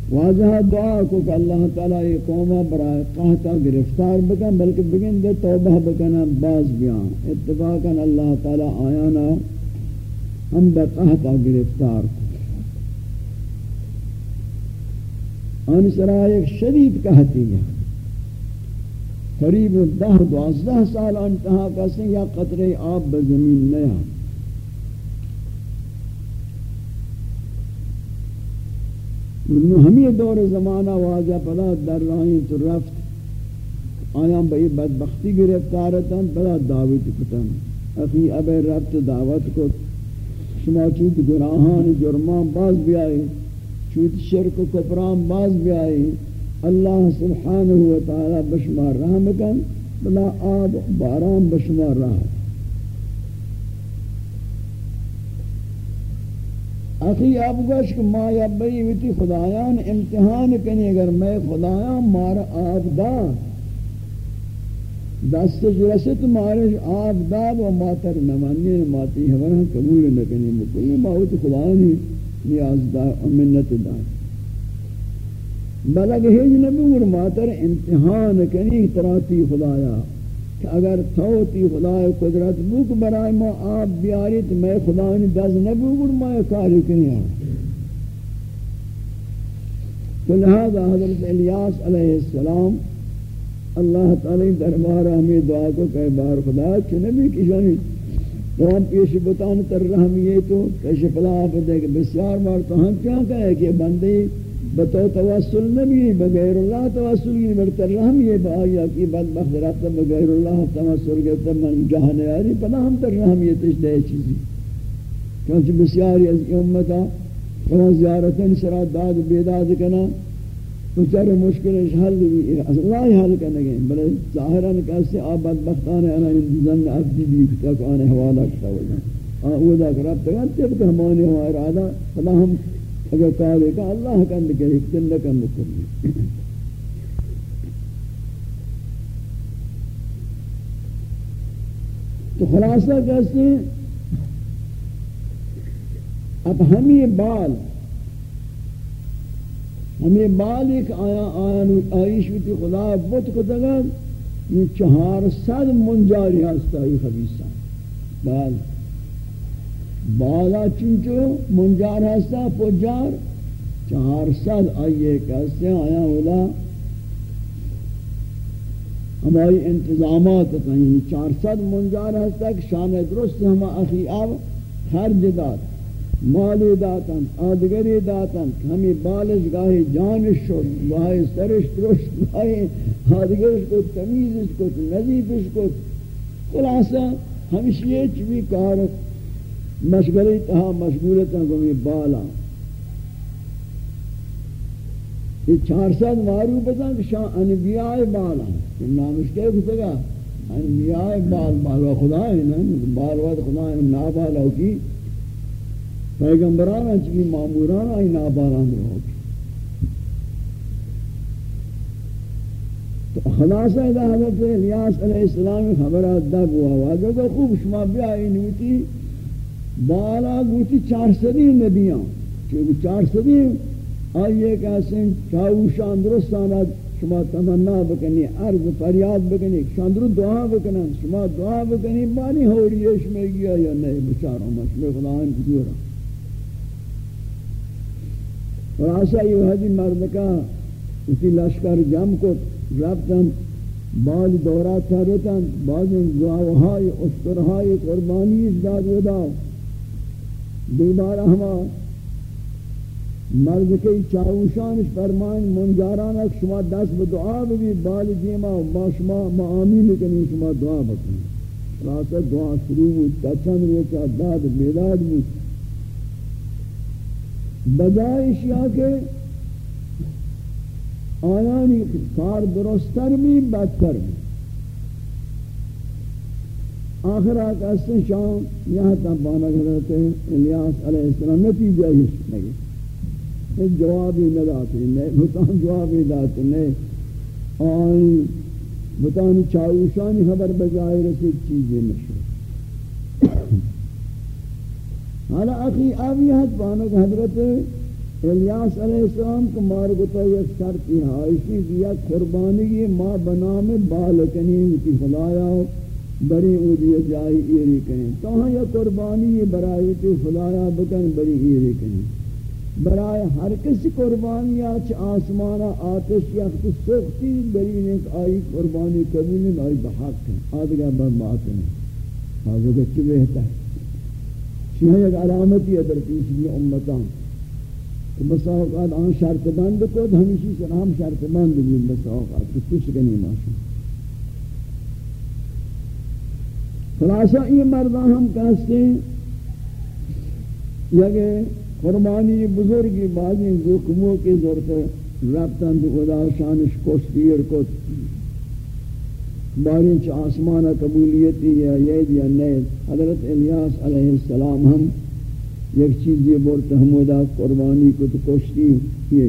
واضح دعا کو کہ اللہ تعالیٰ یہ قومہ برائے قہتا گرفتار بکن، بلکہ بگن دے توبہ بکن، باز بیان۔ اتفاقا اللہ تعالیٰ آیانا ہم بے قہتا گرفتار۔ کو ان سرا ایک شدید کہتی ہے۔ قریب دہ دوازدہ سال انتہا کسے یا قطرے آب بزمین نیا۔ ہمیں دور زمانہ واجہ پدا در رائیں تو رفت۔ آیا بئی بدبختی گرفتارتا بلا دعوت کتن اخی اب رفت دعوت کو۔ شما چوت گناہان جرمان باز بھی آئے چوت شرک و کفران باز بھی آئے اللہ سبحانہ و تعالی بشمار رحم کن، بلا آب باران بشمار رحم اخی اب گوش کہ ما یا بئی ویتی خدایان امتحان کنی، اگر میں خدایان مار آب دا۔ دست جرست مارش آب دا و ماتر نمانی نماتی حبرہ قبول نکنی، مکلی ماوت خدایانی نیاز دا امنت دا۔ بلگ ہیج نبی گر ماتر امتحان کنی تراتی خدایا، کہ اگر توتی خدای قدرت بوک برای ما آب بیاری تو میں خدای دز نبوگر ما کاری کنی آن. تو لہذا حضرت الیاس علیہ السلام اللہ تعالی دربار ہمیں دعا کو کہ بار خدا، کہ نبی کشانی تو ہم پیش بتان تر رحمیے تو کشف اللہ آپ دے کہ بسیار بار تو ہم کیا کہے کہ بندی بتو توسل نبی بغیر اللہ توسل نہیں برتر رحم یہ بایا کی بدبخت رات بغیر اللہ توسل کے تم من جہان یاری پناہ ہم تر رحم یہ تش دے چیزی کیونکہ بسیاری از امتا کما زیارتن سرا داد بیداد کنا تو چر مشکل اس حل بھی اللہ حل کرنے گئے بلے ظاہران کیسے آپ بدبختان انا زن عبدی بھی تک آنے حوالہ کتا ہوگا وہ دا کراب تک تب کہ ہمانے ہوا ارادہ فلا ہم اگر کہا کہ اللہ کند کے حکتن لکن مکلی تو خلاصہ کہتے ہیں، اب ہمیں بال ہمیں بال ایک آیا آیا آئیش خدا بت کو دگا، یہ چہار سد منجاری ہستا، یہ خبیصہ۔ بال۔ بالا چنچو منجار ہستا، پجار چار سال آئیے کہستے آیا اولا۔ ہماری انتظامات یعنی چار سال منجار ہستا کہ شان درست ہم اخی آب خرج دات مالی داتن، آدگری داتن ہمیں بالش گاہی جانش شد گاہی سرش درست، گاہی آدگرش کو تمیزش کو نظیفش کو خلاصہ ہمشی یہ چوی کارت مشغلی تہا مشغولتا گمی بالا. یہ چار سال مارو بتا کہ شاہ انبیاء بالا. کہ نامش کہے کھتے گا انبیاء بال بالا خدا ہے نا بال وقت خدا ہے نابالا کی؟ پیغمبران چکی معموران آئی نابالان رہو کی تو خلاصہ اذا حضرت علیہ السلام خبرات دب ہوا واجہ خوب شما بیائی نوتی بالا گوتی چار صدی نبیاں چونکہ چار صدی آئیے کہ اسیں چاوشان درستانا شما تمنا بکنی عرض فریاد بکنی شاندر دعا بکنن شما دعا بکنی بانی ہوریش میں گیا یا نہیں بچاروں میں خدا ان کجورا اور آسا یہ حدی مرد کا اسی لشکر جم کو ربتن بعض دورات تھرتن بعض دعاوہائی اسطرہائی قربانی اجداد وداؤ دیبار ہما مرد کے چاوشان فرمان منجاران اک شما دست به دعا بگی بال دیما ما شما معامی لکنی شما دعا بکنی خلاصا دعا شروع بود. تا چند روچا داد میلاد بود. بجائے یا کے آیانی کار درستر می بدتر آخر آقا اسن شام یہاں تک بانا کرتے ہیں الیاس علیہ السلام نتیجہ ہی لگے ایک جواب ہی نہ داتے نہیں بھتان جواب ہی داتے نہیں آئی بتانی چاوشانی خبر بجائے رسی چیزیں نشو حالا اخی آبی آبیت پانک حضرت الیاس علیہ السلام کو مارگتا یک شرطی حائشی دیا قربانی یہ ما بنام بالکنی ہوتی خلایا بری اودی جائی ایری کنی تو ہاں یہ قربانی برائی تی خلایا بکن بری ایری کنی برای ہر کسی قربانی آچ آسمانا آتش یخت سختی بری ایک آئی قربانی قبول نہیں آئی بحق ہے۔ آدھگا بربات ہے۔ حاضر کچھ بہتا ہے۔ شیئے ایک علامتی ہے در پیشنی امتان کہ بس اوقات آن شرط بند کو ہمیشی سر ہم شرط بند بھی بس اوقات کچھ کنی ماشا خلاصہ یہ مردان ہم کہتے ہیں۔ یہ قربانی بزرگی بعضی حکموں کی ضرورت ربطن تو خدا شانش کوشتیر کو بارنچ آسمانہ قبولیتی یا یہ یا نہیں حضرت الیاس علیہ السلام ہم یک چیز یہ بولتے ہمودا قربانی کو تو کوشتی یہ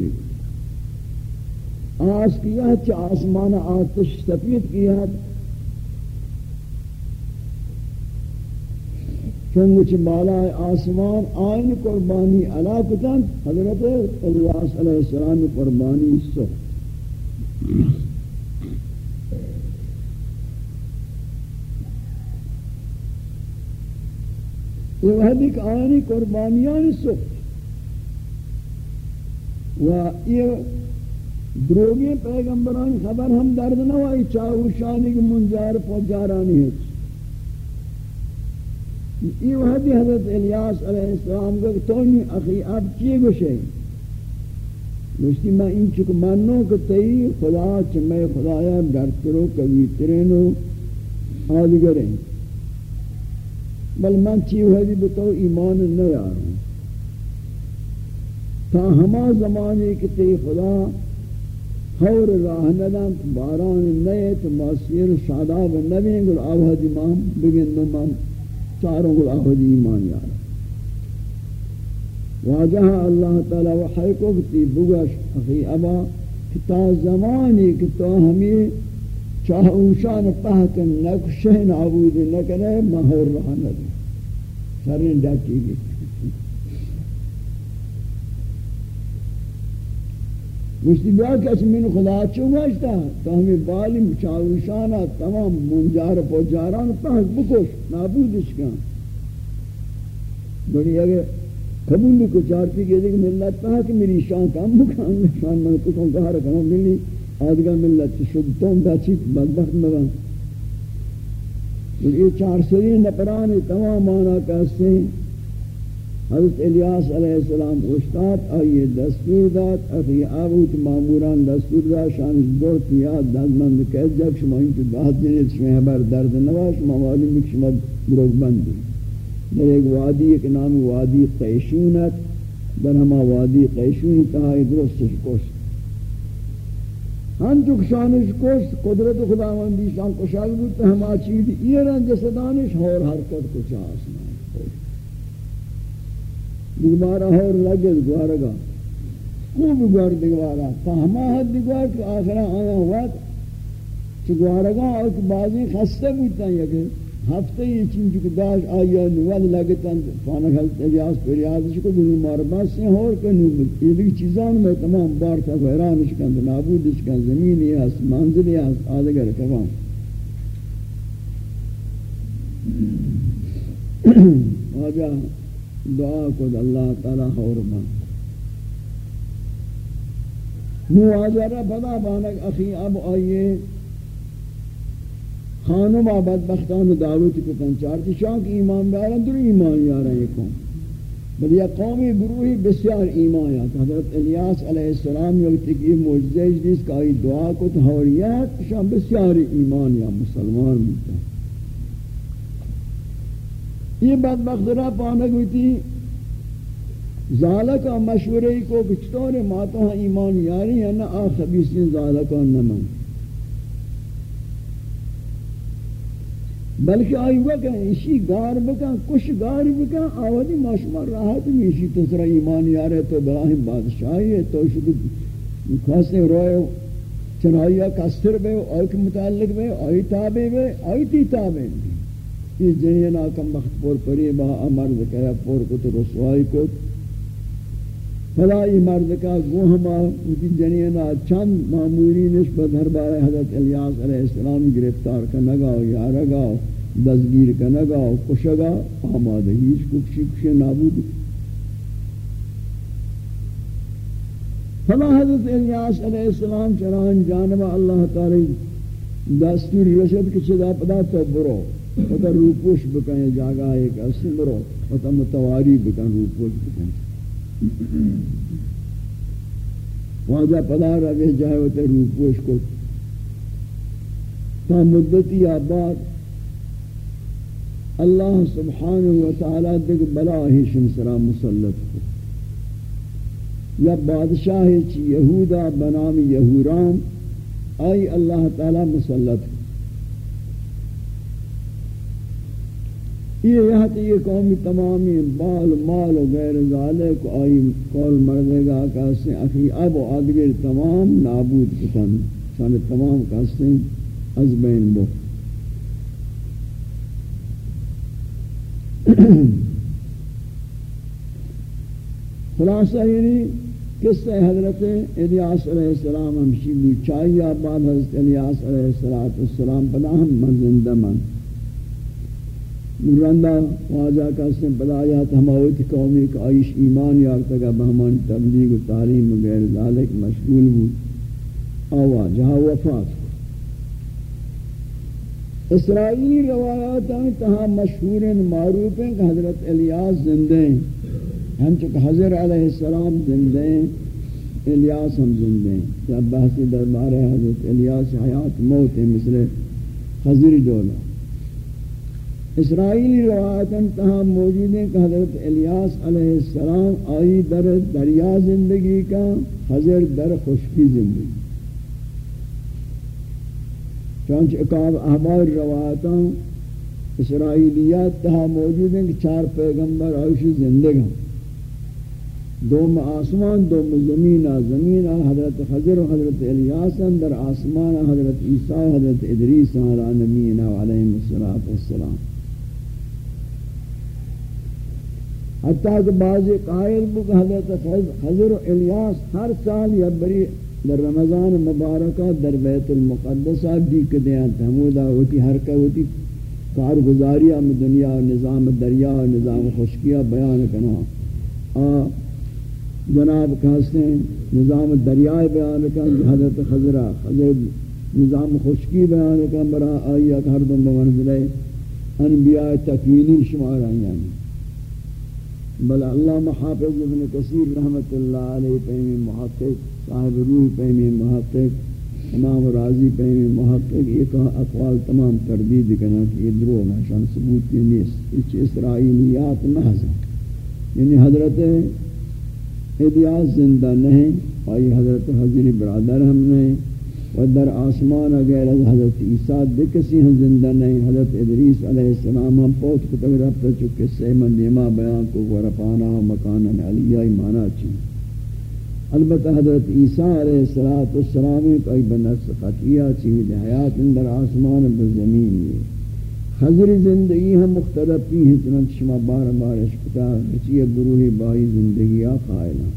آس کیا چا آسمانہ آتش سفید کیا چونگو چھ بالا آسمان آئین قربانی علا کتن، حضرت الیاس علیہ السلام قربانی سو۔ یہ وحدی کہ آئینی قربانیان سو۔ و یہ دروگی پیغمبران خبر ہم درد نہ ہوئی چاہو شانی کی منجار پہنچارانی ہے۔ یہ وحدی حضرت الیاس علیہ السلام کو تونی اخی اب چیئے گوشے مجھتی میں ان چکو منو کہ تئی خدا چمے خدایا ڈرترو کبھی ترینو آدگریں بل من چی وحدی بتو ایمان نہیں آ تا ہما زمانے کہ تی خدا خور راہ ندن باران نئے تو ماسیر شاداب نبین گل آوہدی مام بگن نمان چاروں کو آخذ ایمان یارا واجہ اللہ تعالی وحی کو کتی بگش۔ اخی ابا کتا زمانی کتا ہمیں چاہ اوشان پہکن نکشہ نعبود نکنے مہور رہا ندی سرین ڈاکی گئی مشتی بیا کس من خدا چو گشتا تو ہمیں بالی چاوشانا، تمام منجار پوچاران پاک بکش، نابودش کن۔ بڑی اگر قبول کو چارتی کہ دیکھ ملت پاک میری شان کم بکن، شان من کتوں کہا رکھنا ملی۔ آدھگا ملت شدتوں دا چیت بدبخت مگن۔ یہ چار سرین نپرانی تمام آنا کہتے ہیں۔ حضرت الیاس علیہ السلام استاد آئیے دستور داد. اخی آبوت معموران دستور داد شانش دور تیاد دازمند کہت جب شما انچو بات دنید شما درد نواش شما معلوم ایک شما دروگ بندی در ایک وادی ایک نام وادی قیشونت در ہما وادی قیشون تہائی درستش کوشت ہم چک شانش کوشت قدرت خداوندی شان کشاک بود ہما چیز یہ جسدانش ہور حرکت کچھ آسمان دوبارہ اور لگے گوارگا خوب گوار دیگوارا تا ہما حد دیگوار کہ آخرہ آیا ہوا کہ گوارگا اور بعضی خستہ بودتا ہے کہ ہفتے یہ چیز کہ داش آیا نوال لگتا فانک حضرت اجاز پر یادش کو دنو مارباس سے ہور کنو یہ بھی چیزان میں تمام بار تک حیران تھا غیرانش کند نابودش کند زمینی ہے منزلی ہے آدھگر کبان آجا۔ دعا کو اللہ تعالی خور من. نو آجارہ بدا بانک اخی اب آئیے. خانم آباد بختان دعوت کو پنچارتی شاک ایمان بیارن در ایمان یارن یکم. بل یا قومی گروہی بسیار ایمان یارن حضرت الیاس علیہ السلام یکتی کی موجزہ جدیس کا آئی دعا کو تحوریت شاک بسیار ایمان یا مسلمان بیتا یہ بدبخت را پانک ہوتی ذالکا مشورے کو بچتور ماتو ایمان یاری ہے نا آ خبیصین ذالکا نمن بلکہ آئی وکا اسی گار بکا کش گار بکا آوازی ماشما راحت میشی، تسرا ایمان یارے تو براہم بادشاہی ہے، تو شکر خواستیں روئے چنائی کستر بے آئی کے متعلق بے آئی تابع بے آئی تی تابع یہ جنینا کم وقت پور پری با مرد کرا پور کو تو رسوائی کو۔ فلائی مرد کا گو ہما ان جنینا چند معمولی نسبت دربار حضرت الیاس علیہ السلام گرفتار کا نگاو یا رگاو دزگیر کا نگاو کشگا آمادگیش کشی کشی نابود۔ فلا حضرت الیاس علیہ السلام چران جانب اللہ تعالی دستوری رشد کہ چدا پدا تو برو۔ وتا روپوش بکن جاگا ایک اسی برو وتا متواری بکن روپوش بکن۔ واجہ پدا رہے جائے وتا روپوش کو۔ تا مدتی آباد، اللہ سبحانہ وتعالی دیکھ بلا ہی شمسرا مسلط کو۔ یا بادشاہ چی یہودا بنام یہورام، آئی اللہ تعالی مسلط کو۔ یہ یہاں تی یہ قومی تمامی بال، مال و غیر ذالک آئی قول مردے گا کہاستے اخی اب و آدگر تمام نابود کتن سان تمام کہاستے از بین بو۔ خلاصہ یعنی قصہ حضرت الیاس علیہ السلام ہمشی بھی چاہیے بعد حضرت الیاس علیہ السلام پدا ہم من زندہ من۔ مرندہ واجہ کا سن پدا آیات ہماویت قومی کا آئیش ایمان یارتا گا بہمان، تبلیغ و تعلیم غیر ذالک مشغول بود۔ آوا، جہاں وفات اسرائیلی روایات ہیں تہاں مشہور ہیں معروف ہیں کہ حضرت الیاس زندہ ہیں۔ ہم چکہ حضر علیہ السلام زندے ہیں۔ الیاس ہم زندے ہیں۔ جب بحثی دربار ہے حضرت الیاس حیات موت ہے مثل خضر دولا اسرائیلی روایت انتہا موجود ہیں کہ حضرت الیاس علیہ السلام آئی در دریا زندگی کا، حضر در خشکی زندگی۔ چونچہ اقاب احبار روایتاں اسرائیلیات تہا موجود ہیں کہ چار پیغمبر آئیش زندگاں دوم آسمان دوم زمین زمین حضرت خضر و حضرت الیاس در آسمان حضرت عیسیٰ و حضرت ادریس نبینا علیہ السلام حتیٰ کہ بعض قائل بک حضرت خضر و الیاس ہر سال یا بری در رمضان مبارکہ در بیت المقدسہ بھی کدیاں تحمودہ ہوتی حرکہ ہوتی کارگزاریہ میں دنیا و نظام دریا و نظام خشکیہ بیان کرنا جناب کہاستے ہیں نظام دریائے بیان کن، حضرت خضرہ حضرت نظام خشکی بیان کن، برا آئی اک ہر دن بمنزلے انبیاء تکوینی شمار آئی بل اللہ محافظ ابن کثیر رحمت اللہ علیہ پیمی محقق، صاحب روح پیمی محقق، امام راضی پیمی محقق، ایک اقوال تمام تردید کنا کہ یہ درو ہے، شان ثبوت کی نیست، اس اسرائیلیات محض یعنی حضرت الیاس زندہ نہیں، آئی حضرت حضری برادر ہم نے و در آسمان اگر حضرت عیسیٰ دے کسی ہم زندہ نہیں، حضرت ادریس علیہ السلام ہم پوت کو تک رفت چکے سے من بیان کو ورپانا مکانا علیہ ایمانا چی۔ البتہ حضرت عیسیٰ علیہ السلام کوئی بنفس قطعیہ چی حیات اندر آسمان بزمین یہ حضر زندگی ہم مختلف پی ہیں، چنانچہ شما بار بار اشکتا کچی گروہی بائی زندگی آ قائلہ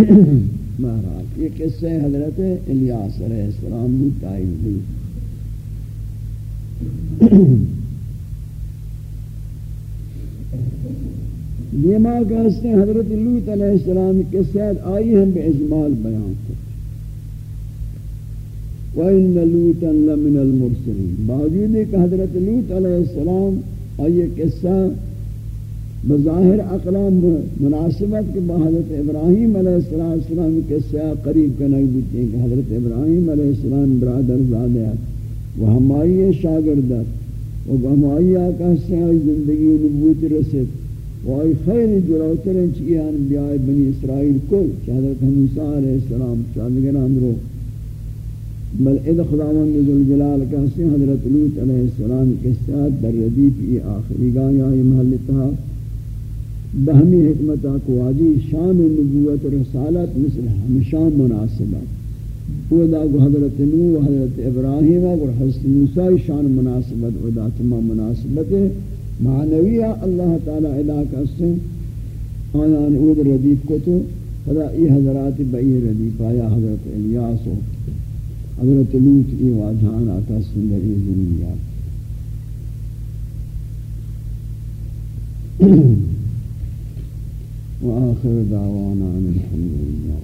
مہرحال یہ قصہ حضرت الیاس علیہ السلام بھی تائید دی دیما کہتے ہیں حضرت لوت علیہ السلام کے ساتھ آئی ہم بے اجمال بیان کرتے وَإِنَّ لُوتًا لَمِنَ الْمُرْسِلِينَ۔ باوجود کہ حضرت لوت علیہ السلام آئیے قصہ بظاہر اقلام مناسبت کہ حضرت ابراہیم علیہ السلام قصہ قریب کا نئی بوتے ہیں کہ حضرت ابراہیم علیہ السلام برادر زادہ وہ ہمائی شاگردر وہ ہمائی آقا سے آئی زندگی نبوت رسد وہ آئی خیر جلوتر چیئے انبیاء بنی اسرائیل کل حضرت حموسیٰ علیہ السلام شاگران رو۔ بل اذ خداوند ذل جلال کا سے حضرت لوط علیہ السلام کے ساتھ در ردیف یہ آخری گاہ یہ محل تھا۔ بہمی حکمت کو واجی شان نبوت رسالت مثل ہمیشہ مناسبت وہ دا کو حضرت نو و حضرت ابراہیم اور حضرت موسیٰ شان مناسبت و دا تمام مناسبت معنویہ اللہ تعالی علاقہ سے آیان اود ردیف کو تو خدا ای حضرات بئی ردیف آیا حضرت الیاس و حضرت لوت ای واجہان آتا سندری ذریعات وآخر دعوانا عن الحمد لله